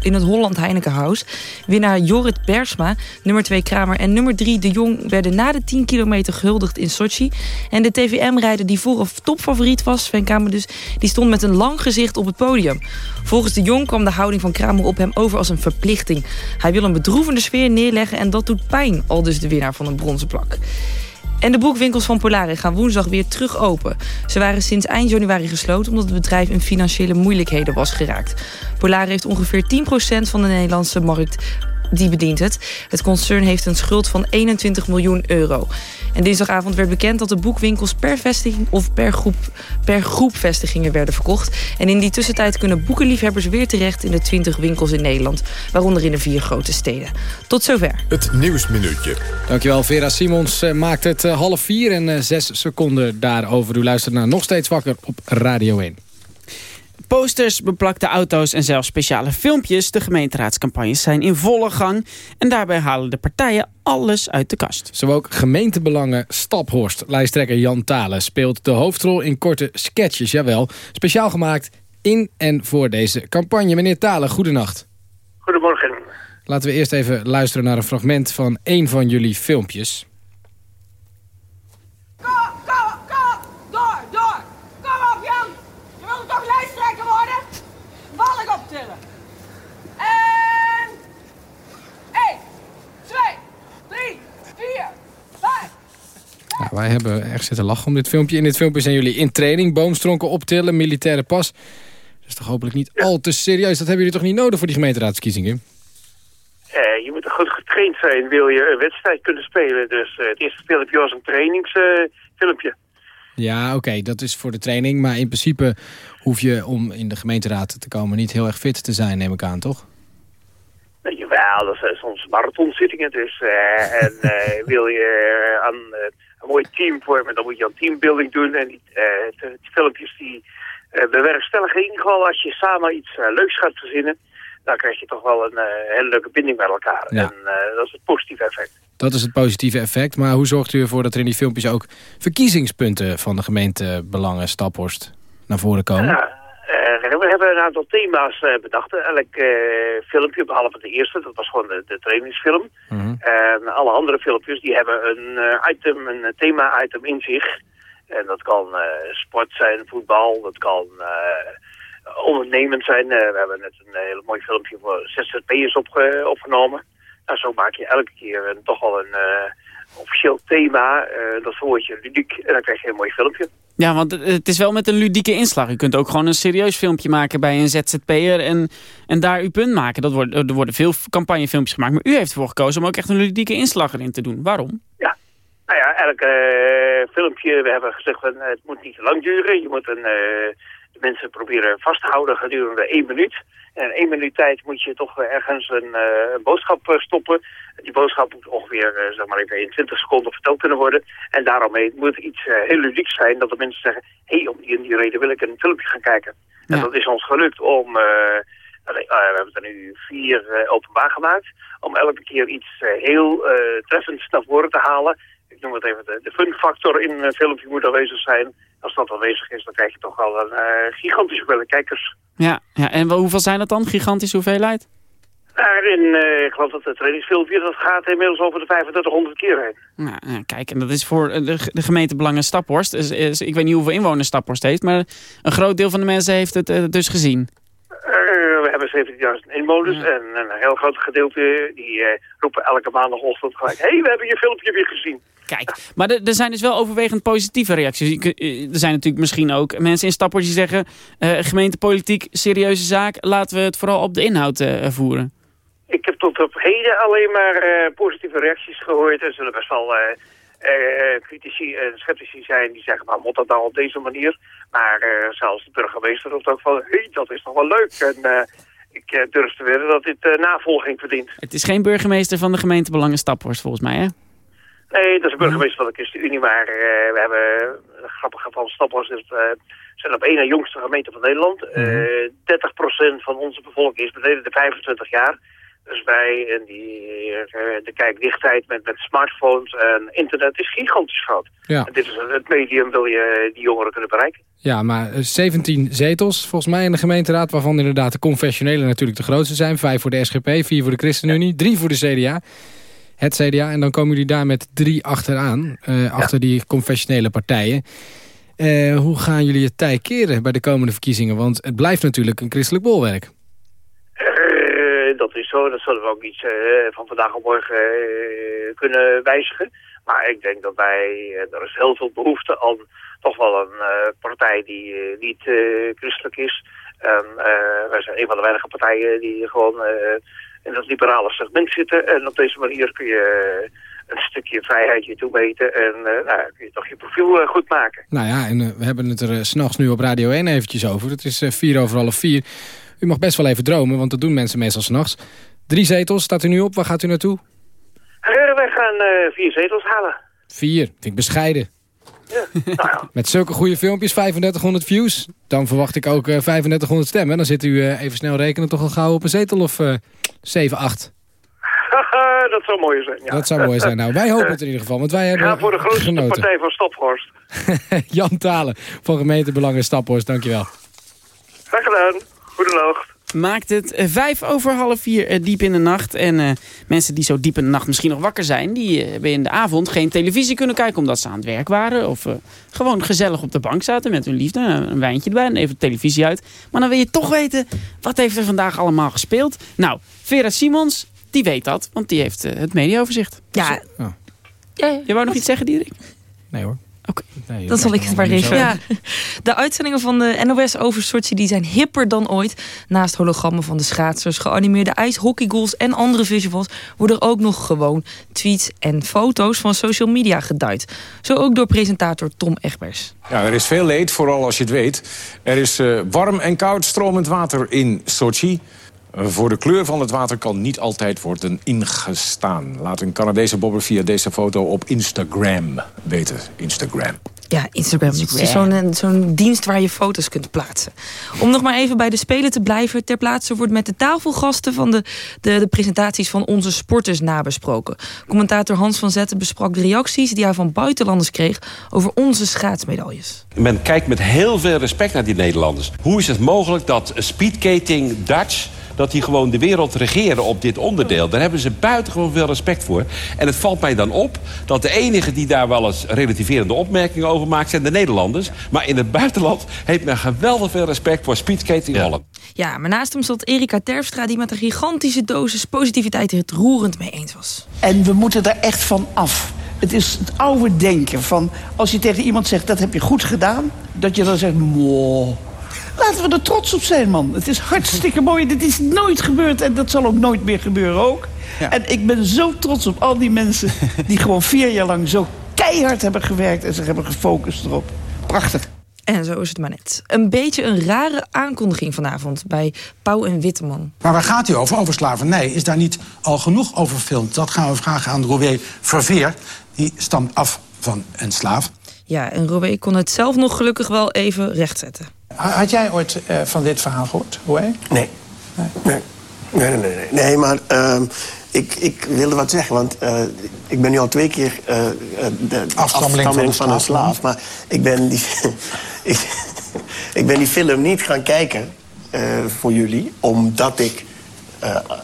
in het Holland Heineken House. Winnaar Jorrit Bersma, nummer 2 Kramer en nummer 3 de Jong... werden na de 10 kilometer gehuldigd in Sochi. En de TVM-rijder die vooraf topfavoriet was, Sven Kramer dus... die stond met een lang gezicht op het podium. Volgens de Jong kwam de houding van Kramer op hem over als een verplichting. Hij wil een bedroevende sfeer neerleggen en dat doet pijn, al dus de winnaar van een bronzen plak. En de boekwinkels van Polare gaan woensdag weer terug open. Ze waren sinds eind januari gesloten omdat het bedrijf in financiële moeilijkheden was geraakt. Polare heeft ongeveer 10% van de Nederlandse markt die bedient het. Het concern heeft een schuld van 21 miljoen euro. En dinsdagavond werd bekend dat de boekwinkels per vestiging of per groep, per groep vestigingen werden verkocht. En in die tussentijd kunnen boekenliefhebbers weer terecht in de 20 winkels in Nederland. Waaronder in de vier grote steden. Tot zover. Het Nieuwsminuutje. Dankjewel Vera Simons uh, maakt het uh, half vier en uh, zes seconden daarover. U luistert naar Nog Steeds Wakker op Radio 1. Posters, beplakte auto's en zelfs speciale filmpjes. De gemeenteraadscampagnes zijn in volle gang. En daarbij halen de partijen alles uit de kast. Zo ook gemeentebelangen Staphorst. Lijsttrekker Jan Talen speelt de hoofdrol in korte sketches. Jawel, speciaal gemaakt in en voor deze campagne. Meneer Talen, goedenacht. Goedemorgen. Laten we eerst even luisteren naar een fragment van een van jullie filmpjes. optillen. En... 1, 2, 3, 4, 5. Ja, wij hebben echt zitten lachen om dit filmpje. In dit filmpje zijn jullie in training, boomstronken optillen, militaire pas. Dat is toch hopelijk niet al te serieus. Dat hebben jullie toch niet nodig voor die gemeenteraadsverkiezingen? Uh, je moet goed getraind zijn, wil je een wedstrijd kunnen spelen. Dus uh, het eerste filmpje was een trainingsfilmpje. Ja, oké, dat is voor de training. Maar in principe hoef je om in de gemeenteraad te komen niet heel erg fit te zijn, neem ik aan, toch? Nee, jawel, dat zijn soms marathonzittingen. Dus, uh, en uh, [laughs] wil je aan een mooi team vormen, dan moet je aan teambuilding doen. En die, die filmpjes die bewerkstelligen in ieder geval als je samen iets leuks gaat verzinnen dan krijg je toch wel een hele leuke binding met elkaar. En dat is het positieve effect. Dat is het positieve effect. Maar hoe zorgt u ervoor dat er in die filmpjes ook verkiezingspunten van de gemeentebelangen Staphorst naar voren komen? Ja, uh, we hebben een aantal thema's uh, bedacht. Elk uh, filmpje, behalve de eerste, dat was gewoon de, de trainingsfilm. Mhm. En alle andere filmpjes die hebben een item, een thema-item in zich. En dat kan sport zijn, voetbal, dat kan ondernemend zijn. we hebben net een heel mooi filmpje voor ZZP'ers opge opgenomen. Nou, zo maak je elke keer een, toch wel een officieel thema. Dat woordje ludiek en dan krijg je een mooi filmpje. Ja, want het is wel met een ludieke inslag. U kunt ook gewoon een serieus filmpje maken bij een ZZP'er en, en daar uw punt maken. Dat wordt, er worden veel campagnefilmpjes gemaakt, maar u heeft ervoor gekozen om ook echt een ludieke inslag erin te doen. Waarom? Ja, nou ja, elk uh, filmpje, we hebben gezegd, van, het moet niet te lang duren. Je moet een, de mensen proberen vast te houden gedurende één minuut. En in één minuut tijd moet je toch ergens een, uh, een boodschap stoppen. Die boodschap moet ongeveer uh, zeg maar even in 20 seconden verteld kunnen worden. En daarom moet iets uh, heel ludieks zijn dat de mensen zeggen... hé, hey, om die, die reden wil ik een filmpje gaan kijken. Ja. En dat is ons gelukt om... we hebben er nu vier openbaar gemaakt. Om elke keer iets heel treffends naar voren te halen. Ik noem het even de, de fun factor in een filmpje moet aanwezig zijn als dat aanwezig is, dan krijg je toch wel een uh, gigantische hoeveelheid kijkers. Ja, ja, en hoeveel zijn dat dan, gigantische hoeveelheid? Daarin, uh, ik geloof dat het trainingsfilmpje, dat gaat inmiddels over de 3500 keer heen. Ja, kijk, en dat is voor de, de gemeentebelangen Staphorst. Is, ik weet niet hoeveel inwoners Staphorst heeft, maar een groot deel van de mensen heeft het uh, dus gezien. We hebben 17.000 inwoners ja. en een heel groot gedeelte die roepen elke maandagochtend gelijk... hé, hey, we hebben je filmpje weer gezien. Kijk, maar er, zijn dus wel overwegend positieve reacties. Er zijn natuurlijk misschien ook mensen in Staphorst die zeggen... Uh, gemeentepolitiek, serieuze zaak, laten we het vooral op de inhoud uh, voeren. Ik heb tot op heden alleen maar uh, positieve reacties gehoord. Er zullen best wel critici en sceptici zijn die zeggen... maar moet dat nou op deze manier? Maar zelfs de burgemeester roept ook van... hé, hey, dat is toch wel leuk. En ik durf te wedden dat dit navolging verdient. Het is geen burgemeester van de gemeentebelangen Staphorst volgens mij, hè? Nee, dat is de burgemeester van de ChristenUnie, maar uh, we hebben een grappige van Staphorst is uh, zijn op één na jongste gemeente van Nederland. Uh, 30% van onze bevolking is beneden de 25 jaar. Dus wij en die, de kijkdichtheid met, met smartphones en internet is gigantisch groot. Ja. En dit is het medium wil je die jongeren kunnen bereiken. Ja, maar 17 zetels volgens mij in de gemeenteraad... waarvan inderdaad de confessionele natuurlijk de grootste zijn. Vijf voor de SGP, vier voor de ChristenUnie, drie voor de CDA het CDA. En dan komen jullie daar met drie achteraan, uh, achter die confessionele partijen. Uh, hoe gaan jullie het tij keren bij de komende verkiezingen? Want het blijft natuurlijk een christelijk bolwerk. Uh, dat is zo, dat zullen we ook iets van vandaag op morgen kunnen wijzigen. Maar ik denk dat wij, er is heel veel behoefte aan toch wel een partij die niet christelijk is. En wij zijn een van de weinige partijen die gewoon in dat liberale segment zitten. En op deze manier kun je een stukje vrijheid je toemeten en nou, kun je toch je profiel goed maken. Nou ja, en we hebben het er s s'nachts nu op Radio 1 eventjes over. Het is vier over half vier. U mag best wel even dromen, want dat doen mensen meestal s'nachts. Drie zetels, staat u nu op. Waar gaat u naartoe? wij gaan vier zetels halen. Vier, vind ik bescheiden. Ja, nou ja. Met zulke goede filmpjes, 3500 views. Dan verwacht ik ook uh, 3500 stemmen. Dan zit u uh, even snel rekenen toch al gauw op een zetel of uh, 7, 8. dat zou mooi zijn, ja. Dat zou mooi zijn. Nou, wij hopen het in ieder geval, want wij hebben Ga voor de grootste genoten. partij van Staphorst. [laughs] Jan Talen van gemeentebelangen Staphorst, dankjewel. Graag gedaan. Goedenacht maakt het eh, vijf over half vier eh, diep in de nacht. En uh, mensen die zo diep in de nacht misschien nog wakker zijn... die hebben in de avond geen televisie kunnen kijken... omdat ze aan het werk waren. Of uh, gewoon gezellig op de bank zaten met hun liefde. Een wijntje erbij en even de televisie uit. Maar dan wil je toch weten... wat heeft er vandaag allemaal gespeeld? Nou, Vera Simons, die weet dat. Want die heeft het mediaoverzicht. Ja. Oh. ja, ja. Je wou nog iets zeggen, Dierik? Nee hoor. Oké, okay. dan zal ik het maar even. Ja. De uitzendingen van de NOS over Sochi die zijn hipper dan ooit. Naast hologrammen van de schaatsers, geanimeerde ijshockeygoals en andere visuals worden er ook nog gewoon tweets en foto's van social media geduid. Zo ook door presentator Tom Egbers. Ja, er is veel leed, vooral als je het weet. Er is uh, warm en koud stromend water in Sochi. Voor de kleur van het water kan niet altijd worden ingestaan. Laat een Canadese bobber via deze foto op Instagram weten. Instagram. Ja, Instagram. Het is zo'n zo'n dienst waar je foto's kunt plaatsen. Om nog maar even bij de Spelen te blijven. Ter plaatse wordt met de tafelgasten van de, de, de presentaties van onze sporters nabesproken. Commentator Hans van Zetten besprak de reacties die hij van buitenlanders kreeg over onze schaatsmedailles. Men kijkt met heel veel respect naar die Nederlanders. Hoe is het mogelijk dat speedkating Dutch dat die gewoon de wereld regeren op dit onderdeel. Daar hebben ze buitengewoon veel respect voor. En het valt mij dan op dat de enigen die daar wel eens relativerende opmerkingen over maakt... zijn de Nederlanders. Maar in het buitenland heeft men geweldig veel respect voor speedskating Holland. Ja, maar naast hem stond Erika Terfstra... die met een gigantische dosis positiviteit het roerend mee eens was. En we moeten er echt van af. Het is het oude denken van... als je tegen iemand zegt, dat heb je goed gedaan... dat je dan zegt, wow... Laten we er trots op zijn, man. Het is hartstikke mooi. Dit is nooit gebeurd en dat zal ook nooit meer gebeuren ook. Ja. En ik ben zo trots op al die mensen... [laughs] die gewoon vier jaar lang zo keihard hebben gewerkt... en zich hebben gefocust erop. Prachtig. En zo is het maar net. Een beetje een rare aankondiging vanavond bij Pauw en Witteman. Maar waar gaat u over? Over slavernij. Is daar niet al genoeg over gefilmd? Dat gaan we vragen aan Roué Verveer. Die stamt af van een slaaf. Ja, en Roué kon het zelf nog gelukkig wel even rechtzetten. Had jij ooit uh, van dit verhaal gehoord, Roué? Nee. Nee. Nee, nee, nee. Nee, nee maar uh, ik, ik wilde wat zeggen, want uh, ik ben nu al twee keer uh, de afstammeling, afstammeling van, van, een slaaf. Maar ik ben die, [laughs] ik, ik ben die film niet gaan kijken voor jullie, omdat ik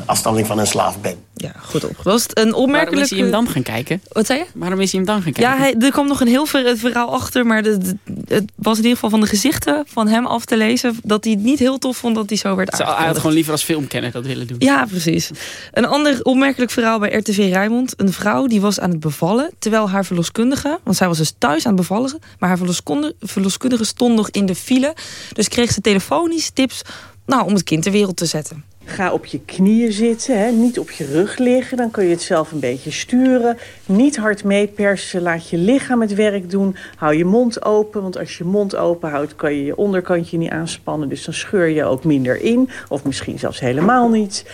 afstammeling van een slaaf ben. Ja, goed opgelost. Een opmerkelijk... Waarom is hij hem dan gaan kijken? Wat zei je? Waarom is hij hem dan gaan kijken? Ja, hij, er kwam nog een heel verhaal achter. Maar de, de, het was in ieder geval van de gezichten van hem af te lezen... dat hij het niet heel tof vond dat hij zo werd aangekondigd. Hij had gewoon liever als filmkenner dat willen doen. Ja, precies. Een ander opmerkelijk verhaal bij RTV Rijnmond. Een vrouw die was aan het bevallen... terwijl haar verloskundige... want zij was dus thuis aan het bevallen... maar haar verloskundige, verloskundige stond nog in de file. Dus kreeg ze telefonisch tips nou, om het kind ter wereld te zetten. Ga op je knieën zitten, hè? niet op je rug liggen. Dan kun je het zelf een beetje sturen. Niet hard meepersen, laat je lichaam het werk doen. Hou je mond open, want als je mond open houdt... kan je je onderkantje niet aanspannen. Dus dan scheur je ook minder in. Of misschien zelfs helemaal niet.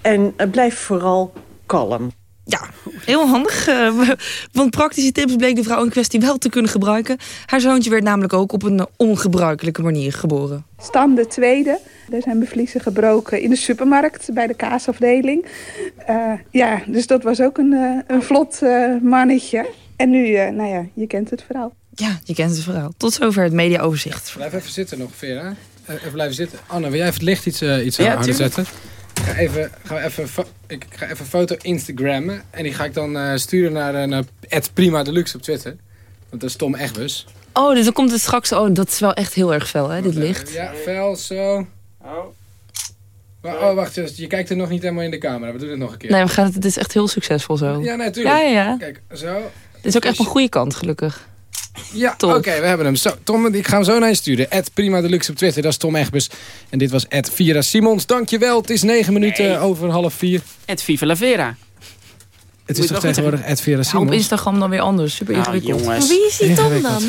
En blijf vooral kalm. Ja, heel handig. Uh, want praktische tips bleek de vrouw in kwestie wel te kunnen gebruiken. Haar zoontje werd namelijk ook op een ongebruikelijke manier geboren. Stam de tweede. Er zijn bevliezen gebroken in de supermarkt bij de kaasafdeling. Uh, ja, dus dat was ook een, uh, een vlot mannetje. En nu, nou ja, je kent het verhaal. Ja, je kent het verhaal. Tot zover het mediaoverzicht. Blijf even zitten nog, Vera. Even blijven zitten. Anne, wil jij even het licht iets, iets ja, harder zetten? Ik ga even, ga even, ik ga even een foto Instagrammen. En die ga ik dan uh, sturen naar, uh, naar Prima Deluxe op Twitter. Want dat is Tom Egbus. Oh, dus dan komt het straks... Oh, dat is wel echt heel erg fel, hè, dit licht. Ja, fel, zo. Oh. Oh, wacht, je kijkt er nog niet helemaal in de camera. We doen het nog een keer. Nee, we gaan het, is echt heel succesvol zo. Ja, natuurlijk. Ja, ja, ja. Kijk, zo. Dit is ook echt een goede kant, gelukkig. Ja, oké, we hebben hem. Zo, Tom, ik ga hem zo naar je sturen. Ed Prima Deluxe op Twitter, dat is Tom Egbers. En dit was Ed Vira Simons. Dankjewel, het is negen minuten over half vier. Ed Viva la Vera. Het is toch tegenwoordig Ed Vera Ja, Simons? op Instagram dan weer anders. Super Nou, ingewikkeld. jongens. Wie is die Tom dan?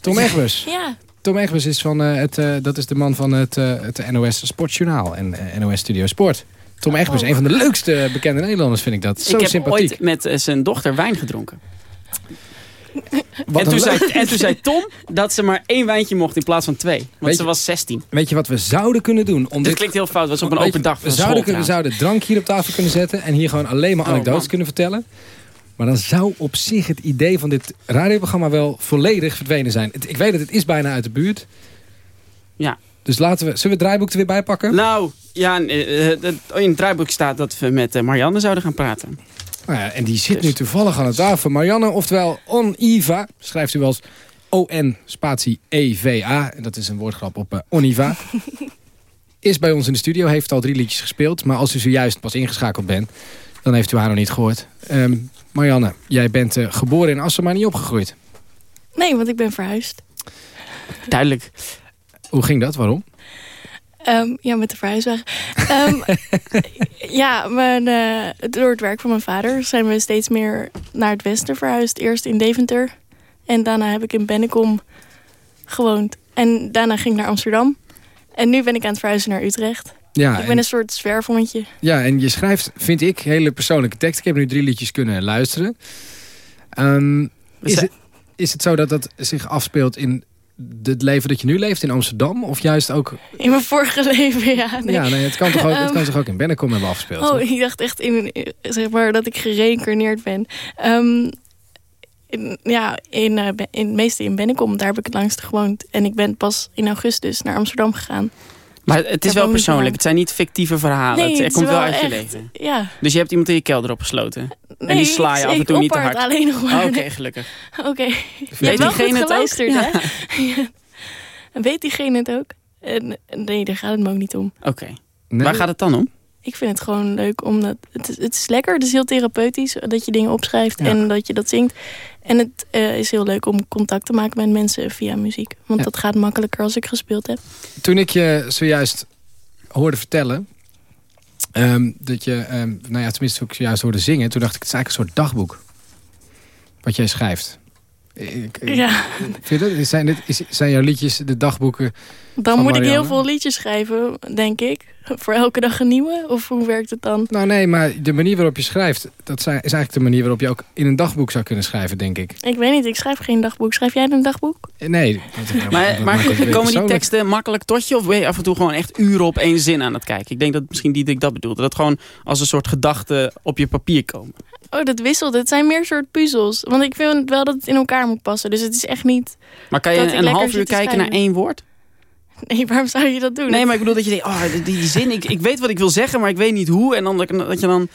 Tom Egbers. Ja. Tom Egbers is, van, eh, het, eh, dat is de man van het, eh, het NOS Sportjournaal en NOS Studio Sport. Tom Egbers, Oh. een van de leukste bekende Nederlanders vind ik dat. Zo ik heb sympathiek. ooit met zijn dochter wijn gedronken. En toen, zei, en toen zei Tom dat ze maar één wijntje mocht in plaats van twee. Want Weet ze was 16. Weet je wat we zouden kunnen doen? Om Dit dit klinkt heel fout, was op een open je, dag We van zouden, kunnen, we trouwens. zouden drank hier op tafel kunnen zetten... en hier gewoon alleen maar Oh, anekdotes kunnen vertellen. Maar dan zou op zich het idee van dit radioprogramma wel volledig verdwenen zijn. Het- ik weet dat het is bijna uit de buurt. Ja. Dus laten we... Zullen we het draaiboek er weer bij pakken? Nou, ja, eh, dat- in het draaiboek staat dat we met eh, Marianne zouden gaan praten. Nou ja, en die zit Dus. nu toevallig aan de tafel. Marianne, oftewel Oniva, schrijft u als O-N spatie E-V-A. En dat is een woordgrap op eh, Oniva. [laughs] is bij ons in de studio, heeft al drie liedjes gespeeld. Maar als u zojuist pas ingeschakeld bent, dan heeft u haar nog niet gehoord. Ehm, Marianne, jij bent eh, geboren in Assen, maar niet opgegroeid. Nee, want ik ben verhuisd. Duidelijk. Hoe ging dat? Waarom? Ehm, ja, met de verhuiswagen. Ehm, [laughs] ja, mijn, eh, door het werk van mijn vader zijn we steeds meer naar het westen verhuisd. Eerst in Deventer. En daarna heb ik in Bennekom gewoond. En daarna ging ik naar Amsterdam. En nu ben ik aan het verhuizen naar Utrecht. Ja, ik ben en- een soort zwerfhondje. Ja, en je schrijft, vind ik, hele persoonlijke tekst. Ik heb nu drie liedjes kunnen luisteren. Ehm, is, het, is het zo dat dat zich afspeelt in het leven dat je nu leeft in Amsterdam? Of juist ook... In mijn vorige [laughs] leven, ja. Nee. Ja, nee, het kan toch ook, het Ehm, kan zich ook in Bennekom hebben afgespeeld? Oh, toch? ik dacht echt in, zeg maar, dat ik gereïncarneerd ben. Ehm, in, ja, in, eh, Ben- in, meeste in Bennekom, daar heb ik het langst gewoond. En ik ben pas in augustus naar Amsterdam gegaan. Maar het is wel persoonlijk. Het zijn niet fictieve verhalen. Nee, het, komt wel wel uit je leven. Ja. Dus je hebt iemand in je kelder opgesloten. en Nee, die sla je ik- af en toe niet te hard. het alleen nog maar. Oh, Oké, gelukkig. [laughs] Oké. Je Weet hebt wel goed diegene het ook? Ja. hè? Ja. [laughs] Weet diegene het ook? En, nee, daar gaat het me ook niet om. Oké. Waar gaat het dan om? Ik vind het gewoon leuk, omdat het, is- het is lekker. Het is heel therapeutisch dat je dingen opschrijft Ja. en dat je dat zingt. En het eh, is heel leuk om contact te maken met mensen via muziek. Want Ja. dat gaat makkelijker als ik gespeeld heb. Toen ik je zojuist hoorde vertellen... ehm, dat je, ehm, nou ja, tenminste toen ik zojuist hoorde zingen... toen dacht ik, het is eigenlijk een soort dagboek. Wat jij schrijft. Ik- Ja. Vind je dat? Zijn, dit, is, zijn jouw liedjes de dagboeken Dan van moet ik heel veel liedjes schrijven, denk ik. Voor elke dag een nieuwe? Of hoe werkt het dan? Nou nee, maar de manier waarop je schrijft... dat zijn- is eigenlijk de manier waarop je ook in een dagboek zou kunnen schrijven, denk ik. Ik weet niet, ik schrijf geen dagboek. Schrijf jij een dagboek? Eh, Nee. dat- dat- dat Maar, komen die teksten makkelijk tot je? Of ben je af en toe gewoon echt uren op één zin aan het kijken? Ik denk dat misschien die ik dat bedoelde. Dat gewoon als een soort gedachten op je papier komen. Oh, dat wisselt. Het zijn meer soort puzzels. Want ik vind wel dat het in elkaar moet passen. Dus het is echt niet... Maar kan je een half uur kijken naar één woord? Nee, waarom zou je dat doen? Nee, maar ik bedoel dat je denkt, oh, die, die zin, ik, ik weet wat ik wil zeggen, maar ik weet niet hoe. En dan dat, dat je dan...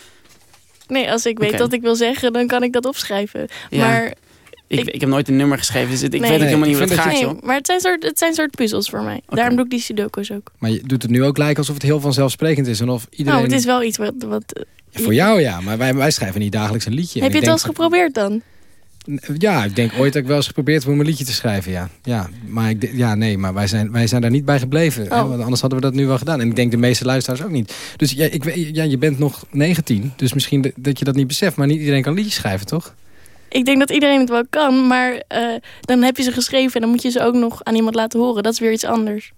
Nee, als ik weet wat ik wil zeggen, dan kan ik dat opschrijven. Ja. Maar Ik, ik, heb nooit een nummer geschreven, dus het- ik Nee. weet ook helemaal niet hoe het gaat, Nee, joh. maar het zijn, soort, het zijn soort puzzels voor mij. Daarom doe ik die sudoku's ook. Maar je doet het nu ook lijken alsof het heel vanzelfsprekend is. En of iedereen... Nou, het is wel iets wat... wat Voor jou ja, maar wij, wij schrijven niet dagelijks een liedje. heb je het wel eens geprobeerd dan? Ja, ik denk ooit dat ik wel eens geprobeerd heb om een liedje te schrijven, ja. Ja, maar, ik, ja, nee, maar wij, zijn, wij zijn daar niet bij gebleven. Hè, Oh. want anders hadden we dat nu wel gedaan. En ik denk de meeste luisteraars ook niet. Dus ja, ik, weet- ja, je bent nog 19, dus misschien dat je dat niet beseft. Maar niet iedereen kan liedjes schrijven, toch? Ik denk dat iedereen het wel kan, maar eh, dan heb je ze geschreven... en dan moet je ze ook nog aan iemand laten horen. Dat is weer iets anders.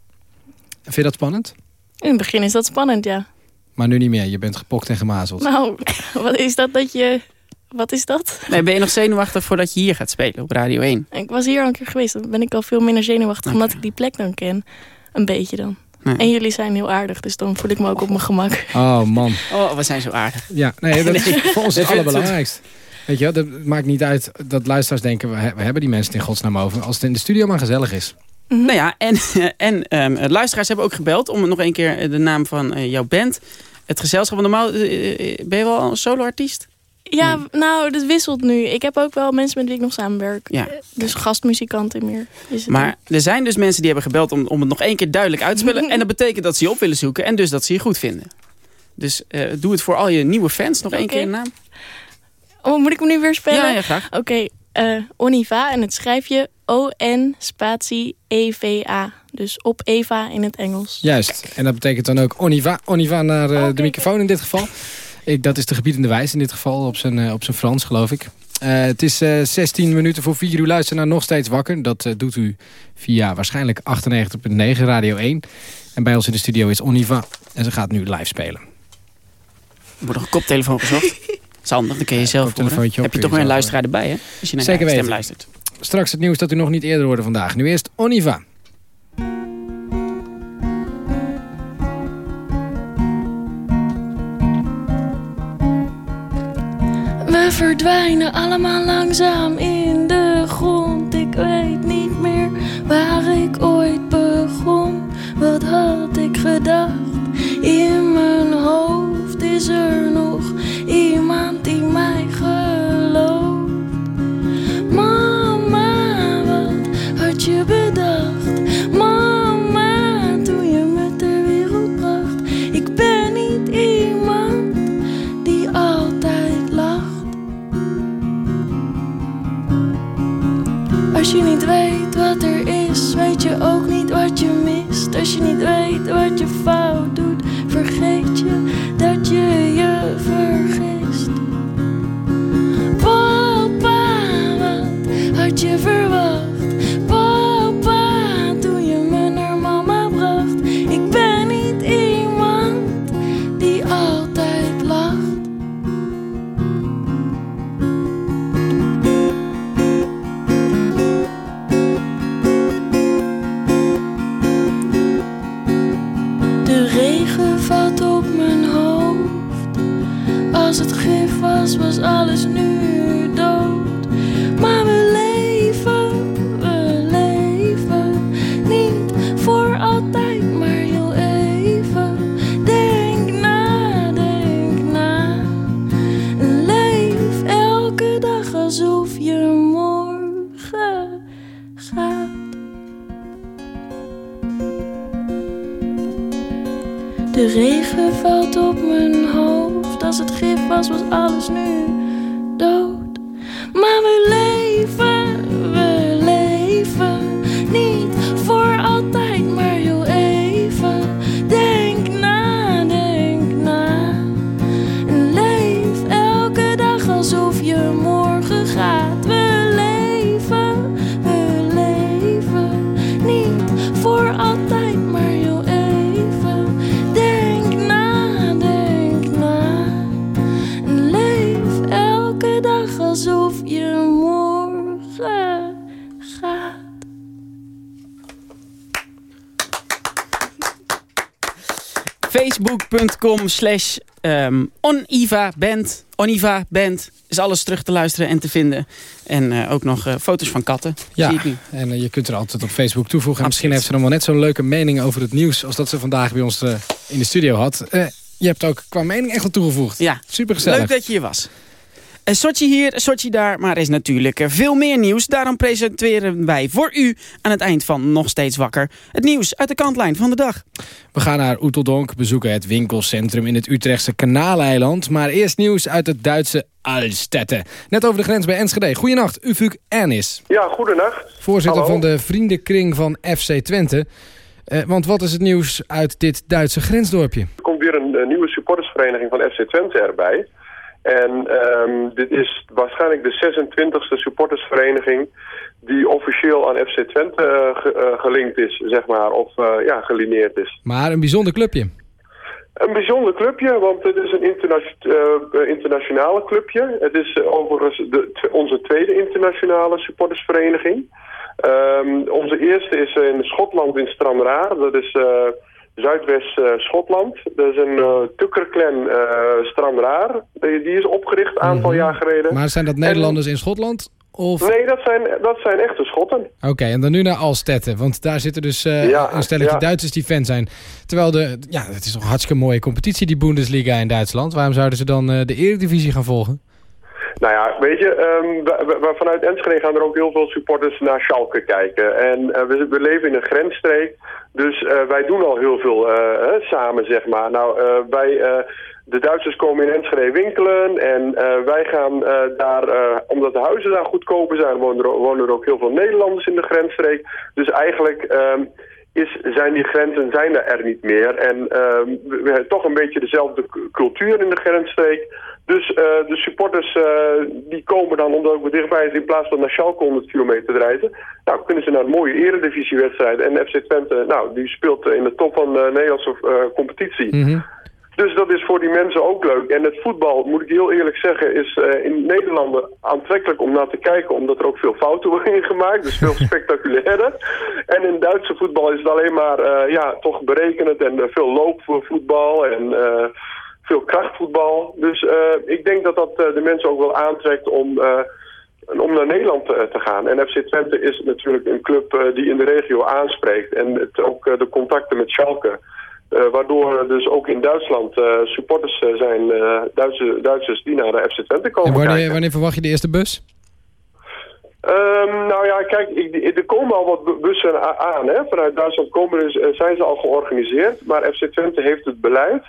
Vind je dat spannend? In het begin is dat spannend, ja. Maar nu niet meer, je bent gepokt en gemazeld. Nou, [laughs] wat is dat dat je... Wat is dat? Nee, ben je nog zenuwachtig voordat je hier gaat spelen op Radio 1? Ik was hier al een keer geweest. Dan ben ik al veel minder zenuwachtig, omdat ik die plek dan ken. Een beetje dan. Nee. En jullie zijn heel aardig, dus dan voel ik me ook op mijn gemak. Oh man. Oh, we zijn zo aardig. Ja, nee, dat is Nee. voor ons het allerbelangrijkste. Weet je dat maakt niet uit dat luisteraars denken... we, he- we hebben die mensen in godsnaam over. Als het in de studio maar gezellig is. Nou ja, en, [laughs] en ehm, luisteraars hebben ook gebeld om nog een keer eh, de naam van eh, jouw band. Het gezelschap, want normaal eh, ben je wel een soloartiest? Ja, nou, dat wisselt nu. Ik heb ook wel mensen met wie ik nog samenwerk. Ja. Dus gastmuzikanten meer. Is het Maar er zijn dus mensen die hebben gebeld om, om het nog één keer duidelijk uit te spelen. en dat betekent dat ze je op willen zoeken en dus dat ze je goed vinden. Dus eh, doe het voor al je nieuwe fans nog één Oké. keer een naam. Oh, moet ik hem nu weer spellen? Ja, ja, graag. Oké, eh, Oniva en het schrijf je O-N spatie E-V-A. Dus op Eva in het Engels. Juist. En dat betekent dan ook Oniva. Oniva naar uh, de microfoon in dit geval. Ik, dat is de gebiedende wijs in dit geval, op zijn, uh, op zijn Frans geloof ik. Uh, het is 16 minuten voor 4 uur luisteren naar Nog Steeds Wakker. Dat doet u via waarschijnlijk 98.9 Radio 1. En bij ons in de studio is Oniva. En ze gaat nu live spelen. Er wordt nog een koptelefoon gezocht. Dat is handig, dan kun je zelf horen. Heb je toch weer een luisteraar erbij, hè? Als je naar Zeker stem luistert. Straks het nieuws dat u nog niet eerder hoorde vandaag. Nu eerst Oniva. We verdwijnen allemaal langzaam in de grond. Ik weet niet meer waar ik ooit begon. Wat had ik gedacht? In mijn hoofd is er nog iemand die mij gelooft. Mama, wat had je bedacht? Mama, toen je me ter wereld bracht. Ik ben niet iemand die altijd lacht. Als je niet weet wat er is, weet je ook niet wat je mist. Als je niet weet wat je fout alles nu dood. Maar we leven, we leven. Niet voor altijd, maar heel even. Denk na, denk na. Leef elke dag alsof je morgen gaat. De regen valt op mijn hoofd. Als het gif was, was alles nu Facebook.com slash ehm, onivaband. Oniva Band is alles terug te luisteren en te vinden. En eh, ook nog eh, foto's van katten. Ja, Zie ik nu. en eh, je kunt er altijd op Facebook toevoegen. En misschien heeft ze nog wel net zo'n leuke mening over het nieuws... als dat ze vandaag bij ons in de studio had. je hebt ook qua mening echt wat toegevoegd. Ja, Super gezellig. leuk dat je hier was. Een Sochi hier, een Sochi daar, maar er is natuurlijk veel meer nieuws. Daarom presenteren wij voor u aan het eind van Nog Steeds Wakker... het nieuws uit de kantlijn van de dag. We gaan naar Oeteldonk, bezoeken het winkelcentrum in het Utrechtse Kanaaleiland. Maar eerst nieuws uit het Duitse Alstette. Net over de grens bij Enschede. Goedenacht, Ufuk Ernis. Ja, goedenacht. Voorzitter Hallo. van de vriendenkring van FC Twente. Eh, want wat is het nieuws uit dit Duitse grensdorpje? Er komt weer een, eh, nieuwe supportersvereniging van FC Twente erbij. En ehm, dit is waarschijnlijk de 26e supportersvereniging die officieel aan FC Twente eh, ge- eh, gelinkt is, zeg maar, of eh, ja, gelineerd is. Maar een bijzonder clubje. Een bijzonder clubje, want het is een interna- internationale clubje. Het is overigens de, onze tweede internationale supportersvereniging. Ehm, onze eerste is in Schotland in Stranraer. Dat is Zuidwest-Schotland. dat is een uh, Tukkerclan eh Stranraer. Die, die is opgericht een aantal jaar geleden. Mhm. Maar zijn dat Nederlanders in Schotland? Of... Nee, dat zijn, dat zijn echte Schotten. Oké, en dan nu naar Alstette. Want daar zitten dus eh, Ja, een stelletje ja. Duitsers die fan zijn. Terwijl de, ja, het is toch een hartstikke mooie competitie, die Bundesliga in Duitsland. Waarom zouden ze dan eh, de Eredivisie gaan volgen? Nou ja, weet je, ehm, we- vanuit Enschede gaan er ook heel veel supporters naar Schalke kijken. En eh, we, leven in een grensstreek, dus eh, wij doen al heel veel eh, samen, zeg maar. Nou, wij, de Duitsers komen in Enschede winkelen en wij gaan daar, omdat de huizen daar goedkoper zijn, wonen er, wonen er ook heel veel Nederlanders in de grensstreek. Dus eigenlijk ehm, is, zijn die grenzen zijn er niet meer. En ehm, we, we hebben toch een beetje dezelfde cultuur in de grensstreek. Dus uh, de supporters uh, die komen dan, omdat we dichtbij is, in plaats van naar Schalke 100 kilometer te reizen, nou, kunnen ze naar een mooie eredivisiewedstrijd. En FC Twente, nou, die speelt in de top van de Nederlandse uh, competitie. Mm. Dus dat is voor die mensen ook leuk. En het voetbal, moet ik heel eerlijk zeggen, is in Nederland aantrekkelijk om naar te kijken, omdat er ook veel fouten [laughs] worden ingemaakt, dus veel [laughs] spectaculairder. en in Duitse voetbal is het alleen maar, ja, toch berekenend en veel loopvoetbal en veel krachtvoetbal. Dus ik denk dat dat de mensen ook wel aantrekt om, om naar Nederland te, te, gaan. En FC Twente is natuurlijk een club die in de regio aanspreekt. En het, ook de contacten met Schalke. Waardoor dus ook in Duitsland supporters zijn, Duitse, Duitsers die naar de FC Twente komen En wanneer, wanneer verwacht je de eerste bus? Um, nou ja, kijk, ik, er komen al wat bussen aan. Hè? Vanuit Duitsland komen dus, zijn ze al georganiseerd. Maar FC Twente heeft het beleid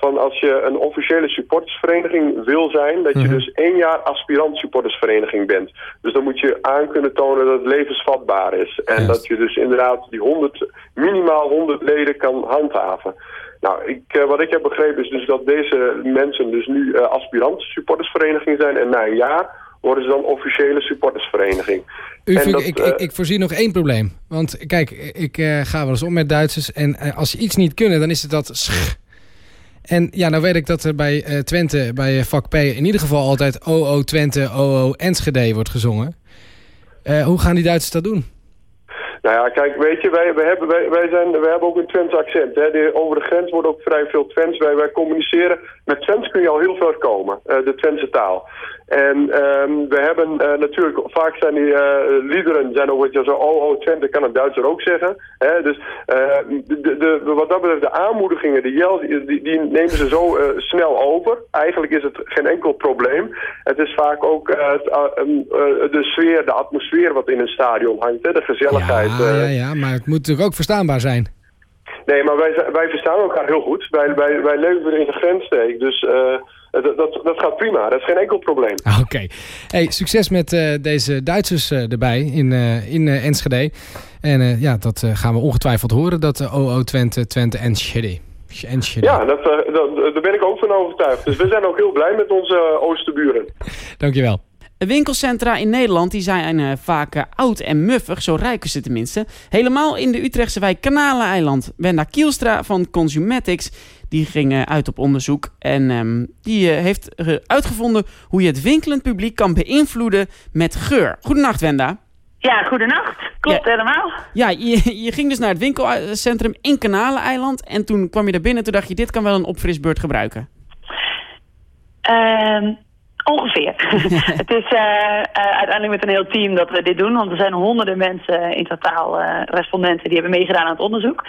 van als je een officiële supportersvereniging wil zijn... dat je dus één jaar aspirant supportersvereniging bent. Dus dan moet je aan kunnen tonen dat het levensvatbaar is. En dat je dus inderdaad die 100, minimaal 100 leden kan handhaven. Nou, ik, uh, wat ik heb begrepen is dus dat deze mensen dus nu uh, aspirant supportersvereniging zijn... en na een jaar worden ze dan officiële supportersvereniging. U, en dat, ik, uh, ik, ik, voorzie nog één probleem. Want kijk, ik ga wel eens om met Duitsers... en als ze iets niet kunnen, dan is het dat... Sch en ja, nou weet ik dat er bij uh, Twente, bij vak P... in ieder geval altijd OO Twente, OO Enschede wordt gezongen. Uh, hoe gaan die Duitsers dat doen? Nou ja, kijk, weet je, wij, wij, hebben, wij, wij, zijn, wij hebben ook een Twents accent. Hè. Over de grens wordt ook vrij veel Twents. Wij, wij communiceren. Met Twents kun je al heel ver komen, de Twentse taal. En um, we hebben uh, natuurlijk, vaak zijn die uh, liederen, zijn ook wat je zo, oh, oh, Twente kan een Duitser ook zeggen. Hè? Dus uh, de, de, wat dat betreft, de aanmoedigingen, de yells, die, die nemen ze zo snel over. Eigenlijk is het geen enkel probleem. Het is vaak ook het, de sfeer, de atmosfeer wat in een stadion hangt, hè? de gezelligheid. Ja, ja, ja, maar het moet natuurlijk ook verstaanbaar zijn. Nee, maar wij, wij verstaan elkaar heel goed. Wij, wij, wij leven in de grenssteek, dus... Dat, dat, dat, gaat prima, dat is geen enkel probleem. Oké. Okay. Hey, succes met uh, deze Duitsers uh, erbij in, uh, in Enschede. En ja, dat gaan we ongetwijfeld horen, dat OO Twente, Twente Enschede. Enschede. Ja, dat, dat, daar ben ik ook van overtuigd. Dus we zijn ook heel blij met onze oosterburen. Dankjewel. Winkelcentra in Nederland die zijn uh, vaak uh, oud en muffig, zo ruiken ze tenminste. Helemaal in de Utrechtse wijk Kanaleneiland. Wenda Kielstra van Consumatics die ging uit op onderzoek. En um, die heeft uitgevonden hoe je het winkelend publiek kan beïnvloeden met geur. Goedenacht Wenda. Ja, goedenacht. Klopt ja. helemaal. Ja, je, je, ging dus naar het winkelcentrum in Kanaleneiland. En toen kwam je daar binnen en toen dacht je, dit kan wel een opfrisbeurt gebruiken. Uh, Ongeveer. [laughs] het is uh, uh, uiteindelijk met een heel team dat we dit doen. Want er zijn honderden mensen in totaal, uh, respondenten, die hebben meegedaan aan het onderzoek.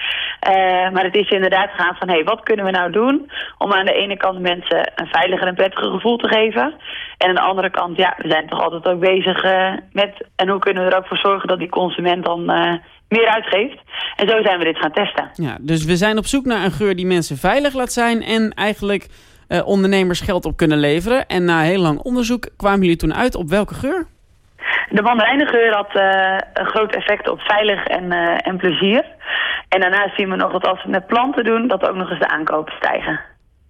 maar het is inderdaad gegaan van, hé, hey, wat kunnen we nou doen om aan de ene kant mensen een veiliger en prettiger gevoel te geven. En aan de andere kant, ja, we zijn toch altijd ook bezig met, en hoe kunnen we er ook voor zorgen dat die consument dan meer uitgeeft. En zo zijn we dit gaan testen. Ja, dus we zijn op zoek naar een geur die mensen veilig laat zijn en eigenlijk... Uh, ondernemers geld op kunnen leveren. En na heel lang onderzoek kwamen jullie toen uit op welke geur? De mandarijnengeur had uh, een groot effect op veilig en, uh, en plezier. En daarnaast zien we nog dat als we het met planten doen, dat ook nog eens de aankopen stijgen.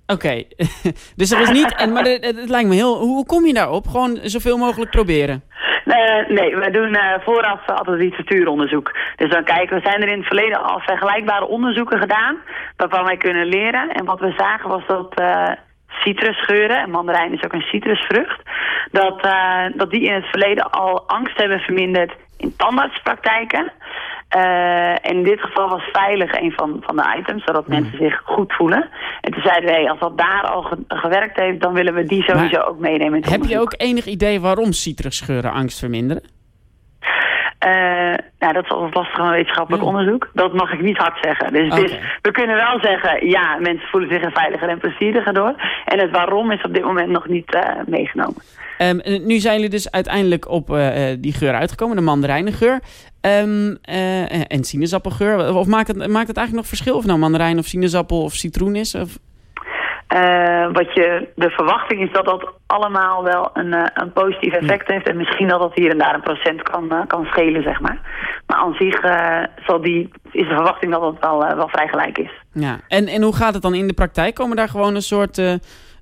Oké, okay. [laughs] dus er is niet... En, maar het, het, lijkt me heel... Hoe kom je daarop? Gewoon zoveel mogelijk proberen? Nee, nee we doen uh, vooraf altijd literatuuronderzoek. Dus dan kijken we, zijn er in het verleden al vergelijkbare onderzoeken gedaan... waarvan wij kunnen leren. En wat we zagen was dat... Citrusgeuren, en mandarijn is ook een citrusvrucht, dat, uh, dat die in het verleden al angst hebben verminderd in tandartspraktijken. Uh, en in dit geval was veilig een van, van de items, zodat mm. mensen zich goed voelen. En toen zeiden wij, als dat daar al ge gewerkt heeft, dan willen we die sowieso maar ook meenemen. In het heb onderzoek. je ook enig idee waarom citrusgeuren angst verminderen? Uh, nou, dat is altijd lastig van wetenschappelijk onderzoek. Dat mag ik niet hard zeggen. Dus, okay. dus, we kunnen wel zeggen, ja, mensen voelen zich er veiliger en plezieriger door. En het waarom is op dit moment nog niet uh, meegenomen. Um, nu zijn jullie dus uiteindelijk op uh, die geur uitgekomen, de mandarijnengeur. Um, en sinaasappelgeur. Of maakt het, maakt het eigenlijk nog verschil of nou mandarijn of sinaasappel of citroen is? Of... wat je, de verwachting is dat dat allemaal wel een, een positief effect heeft. En misschien dat dat hier en daar een procent kan, kan schelen, zeg maar. Maar aan zich zal die, is de verwachting dat dat wel, wel vrij gelijk is. Ja, en, en hoe gaat het dan in de praktijk? Komen daar gewoon een soort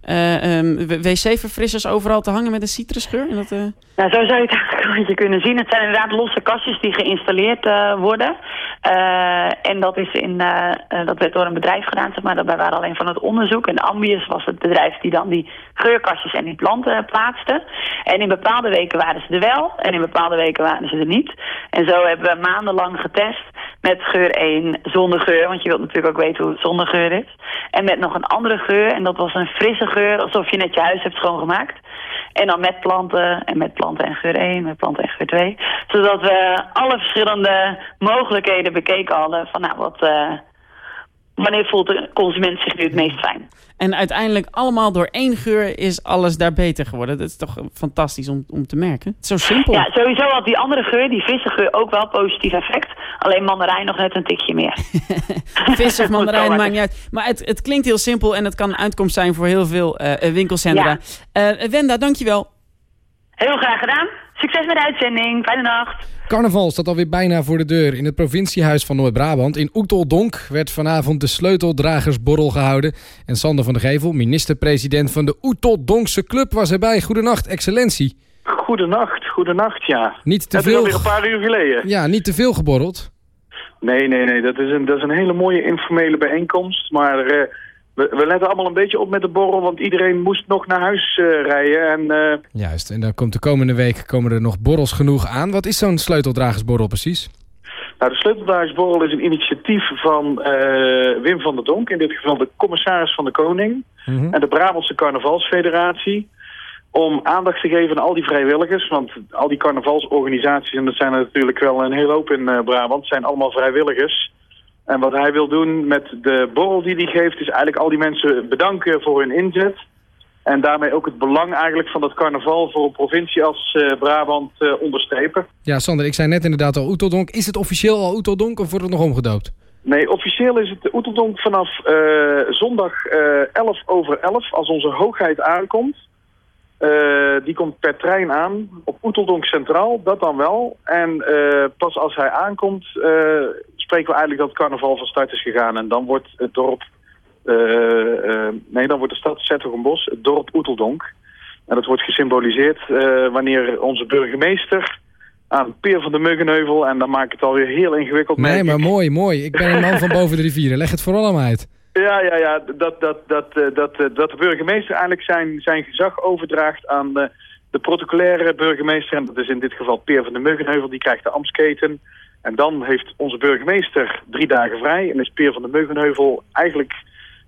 uh, um, wc-verfrissers overal te hangen met een citrusgeur? En dat. Nou, zo zou je het [laughs] eigenlijk kunnen zien. Het zijn inderdaad losse kastjes die geïnstalleerd uh, worden. en dat, is in, dat werd door een bedrijf gedaan, zeg maar. Wij waren alleen van het onderzoek. En Ambius was het bedrijf die dan die geurkastjes en die planten plaatste. En in bepaalde weken waren ze er wel. En in bepaalde weken waren ze er niet. En zo hebben we maandenlang getest met geur 1 zonder geur. Want je wilt natuurlijk ook weten hoe het zonder geur is. En met nog een andere geur. En dat was een frisse geur, alsof je net je huis hebt schoongemaakt. En dan met planten en met planten en geur 1, met planten en geur 2. Zodat we alle verschillende mogelijkheden bekeken hadden van nou wat... Uh, wanneer voelt de consument zich nu het meest fijn? En uiteindelijk allemaal door één geur is alles daar beter geworden. Dat is toch fantastisch om, om te merken. Het is zo simpel. Ja, sowieso had die andere geur, die visse geur, ook wel positief effect. Alleen mandarijn nog net een tikje meer. [laughs] Vis of [laughs] mandarijn, maakt niet uit. Maar het, het klinkt heel simpel en het kan een uitkomst zijn voor heel veel uh, winkelcentra. Ja. Uh, Wenda, dankjewel. Heel graag gedaan. Succes met de uitzending. Fijne nacht. Carnaval staat alweer bijna voor de deur. In het provinciehuis van Noord-Brabant in Oeteldonk werd vanavond de sleuteldragersborrel gehouden. En Sander van de Gevel, minister-president van de Oeteldonkse Club, was erbij. Goedenacht, excellentie. Goedenacht, goedenacht, ja. Niet te Het veel... is alweer een paar uur geleden. Ja, niet te veel geborreld. Nee, nee, nee. Dat is een, dat is een hele mooie informele bijeenkomst. Maar uh, we, we, letten allemaal een beetje op met de borrel, want iedereen moest nog naar huis uh, rijden. En, uh... Juist, en dan komt de komende week komen er nog borrels genoeg aan. Wat is zo'n sleuteldragersborrel precies? Nou, de sleuteldragersborrel is een initiatief van Wim van der Donk, in dit geval de commissaris van de Koning, mm -hmm. en de Brabantse Carnavalsfederatie om aandacht te geven aan al die vrijwilligers. Want al die carnavalsorganisaties, en dat zijn er natuurlijk wel een hele hoop in Brabant, zijn allemaal vrijwilligers. En wat hij wil doen met de borrel die hij geeft, is eigenlijk al die mensen bedanken voor hun inzet. En daarmee ook het belang eigenlijk van dat carnaval voor een provincie als uh, Brabant uh, onderstrepen. Ja, Sander, ik zei net inderdaad al Oeteldonk. Is het officieel al Oeteldonk of wordt het nog omgedoopt? Nee, officieel is het Oeteldonk vanaf zondag 11 over 11, als onze hoogheid aankomt. Uh, die komt per trein aan op Oeteldonk Centraal, dat dan wel. En uh, pas als hij aankomt uh, spreken we eigenlijk dat het carnaval van start is gegaan. En dan wordt het dorp, nee dan wordt de stad Zettergenbos het dorp Oeteldonk. En dat wordt gesymboliseerd wanneer onze burgemeester aan Peer van de Muggenheuvel... en dan maak ik het alweer heel ingewikkeld. Nee, maar mooi, mooi. Ik ben een man van [laughs] boven de rivieren. Leg het vooral aan mij uit. Ja, ja, ja. Dat, dat, dat, dat, dat de burgemeester eigenlijk zijn, zijn gezag overdraagt aan de, de protocolaire burgemeester. En dat is in dit geval Peer van de Muggenheuvel, die krijgt de ambtsketen. En dan heeft onze burgemeester drie dagen vrij. En is Peer van de Muggenheuvel eigenlijk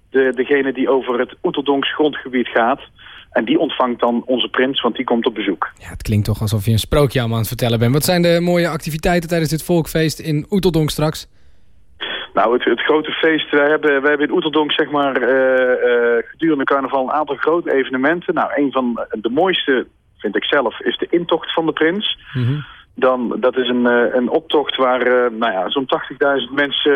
de, degene die over het Oeteldonks grondgebied gaat. En die ontvangt dan onze prins, want die komt op bezoek. Ja, het klinkt toch alsof je een sprookje aan het vertellen bent. Wat zijn de mooie activiteiten tijdens dit volkfeest in Oeteldonk straks? Nou, het, het, grote feest, wij hebben, wij hebben in Oeteldonk zeg maar uh, uh, gedurende carnaval een aantal grote evenementen. Nou, een van de mooiste, vind ik zelf, is de intocht van de prins. Mm -hmm. Dan, dat is een, uh, een optocht waar nou ja, zo'n 80.000 mensen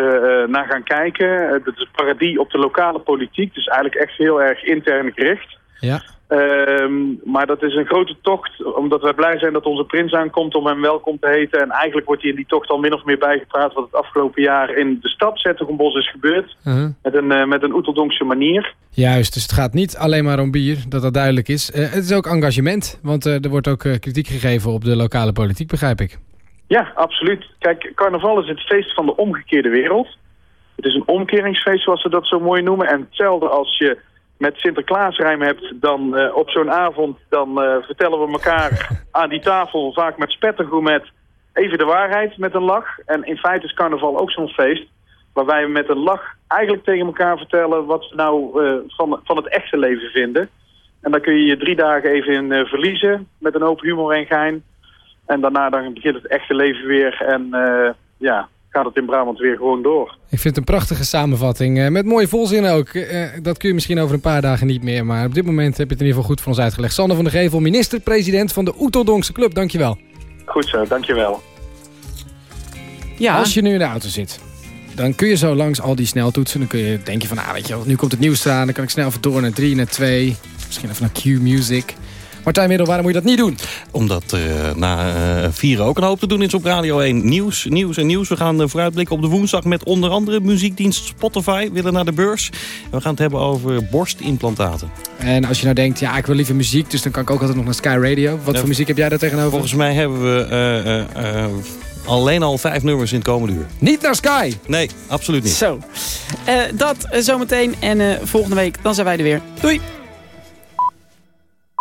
naar gaan kijken. dat is een paradie op de lokale politiek, dus eigenlijk echt heel erg intern gericht. Ja. Um, maar dat is een grote tocht, omdat wij blij zijn dat onze prins aankomt om hem welkom te heten. En eigenlijk wordt hij in die tocht al min of meer bijgepraat wat het afgelopen jaar in de stad Zettergenbos is gebeurd. Uh -huh. Met een, uh, met een Oeteldonkse manier. Juist, dus het gaat niet alleen maar om bier, dat dat duidelijk is. Uh, het is ook engagement, want er wordt ook kritiek gegeven op de lokale politiek, begrijp ik. Ja, absoluut. Kijk, carnaval is het feest van de omgekeerde wereld. Het is een omkeringsfeest, zoals ze dat zo mooi noemen. En hetzelfde als je met Sinterklaasrijm hebt, dan uh, op zo'n avond, dan uh, vertellen we elkaar [laughs] aan die tafel, vaak met spettergourmet, even de waarheid met een lach. En in feite is carnaval ook zo'n feest, waarbij we met een lach eigenlijk tegen elkaar vertellen wat we nou uh, van, van het echte leven vinden. En dan kun je je drie dagen even in verliezen, met een hoop humor en gein. En daarna dan begint het echte leven weer en ja, gaat het in Brabant weer gewoon door. Ik vind het een prachtige samenvatting. Uh, met mooie volzinnen ook. Uh, dat kun je misschien over een paar dagen niet meer. Maar op dit moment heb je het in ieder geval goed voor ons uitgelegd. Sander van der Gevel, minister-president van de Oeteldonkse Club. Dankjewel. Goed zo, dankjewel. Ja. Als je nu in de auto zit dan kun je zo langs al die sneltoetsen. Dan kun je, denk je van, ah, weet je, nu komt het nieuws aan. Dan kan ik snel even door naar 3, naar 2. Misschien even naar Q-Music. Martijn Middel, waarom moet je dat niet doen? Omdat er uh, na uh, vieren ook een hoop te doen is op Radio 1. Nieuws, nieuws en nieuws. We gaan uh, vooruitblikken op de woensdag met onder andere muziekdienst Spotify. Willen naar de beurs. we gaan het hebben over borstimplantaten. En als je nou denkt, ja, ik wil liever muziek... dus dan kan ik ook altijd nog naar Sky Radio. Wat voor muziek heb jij daar tegenover? Volgens mij hebben we... Alleen al vijf nummers in het komende uur. Niet naar Sky? Nee, absoluut niet. Zo. dat zometeen. En volgende week dan zijn wij er weer. Doei!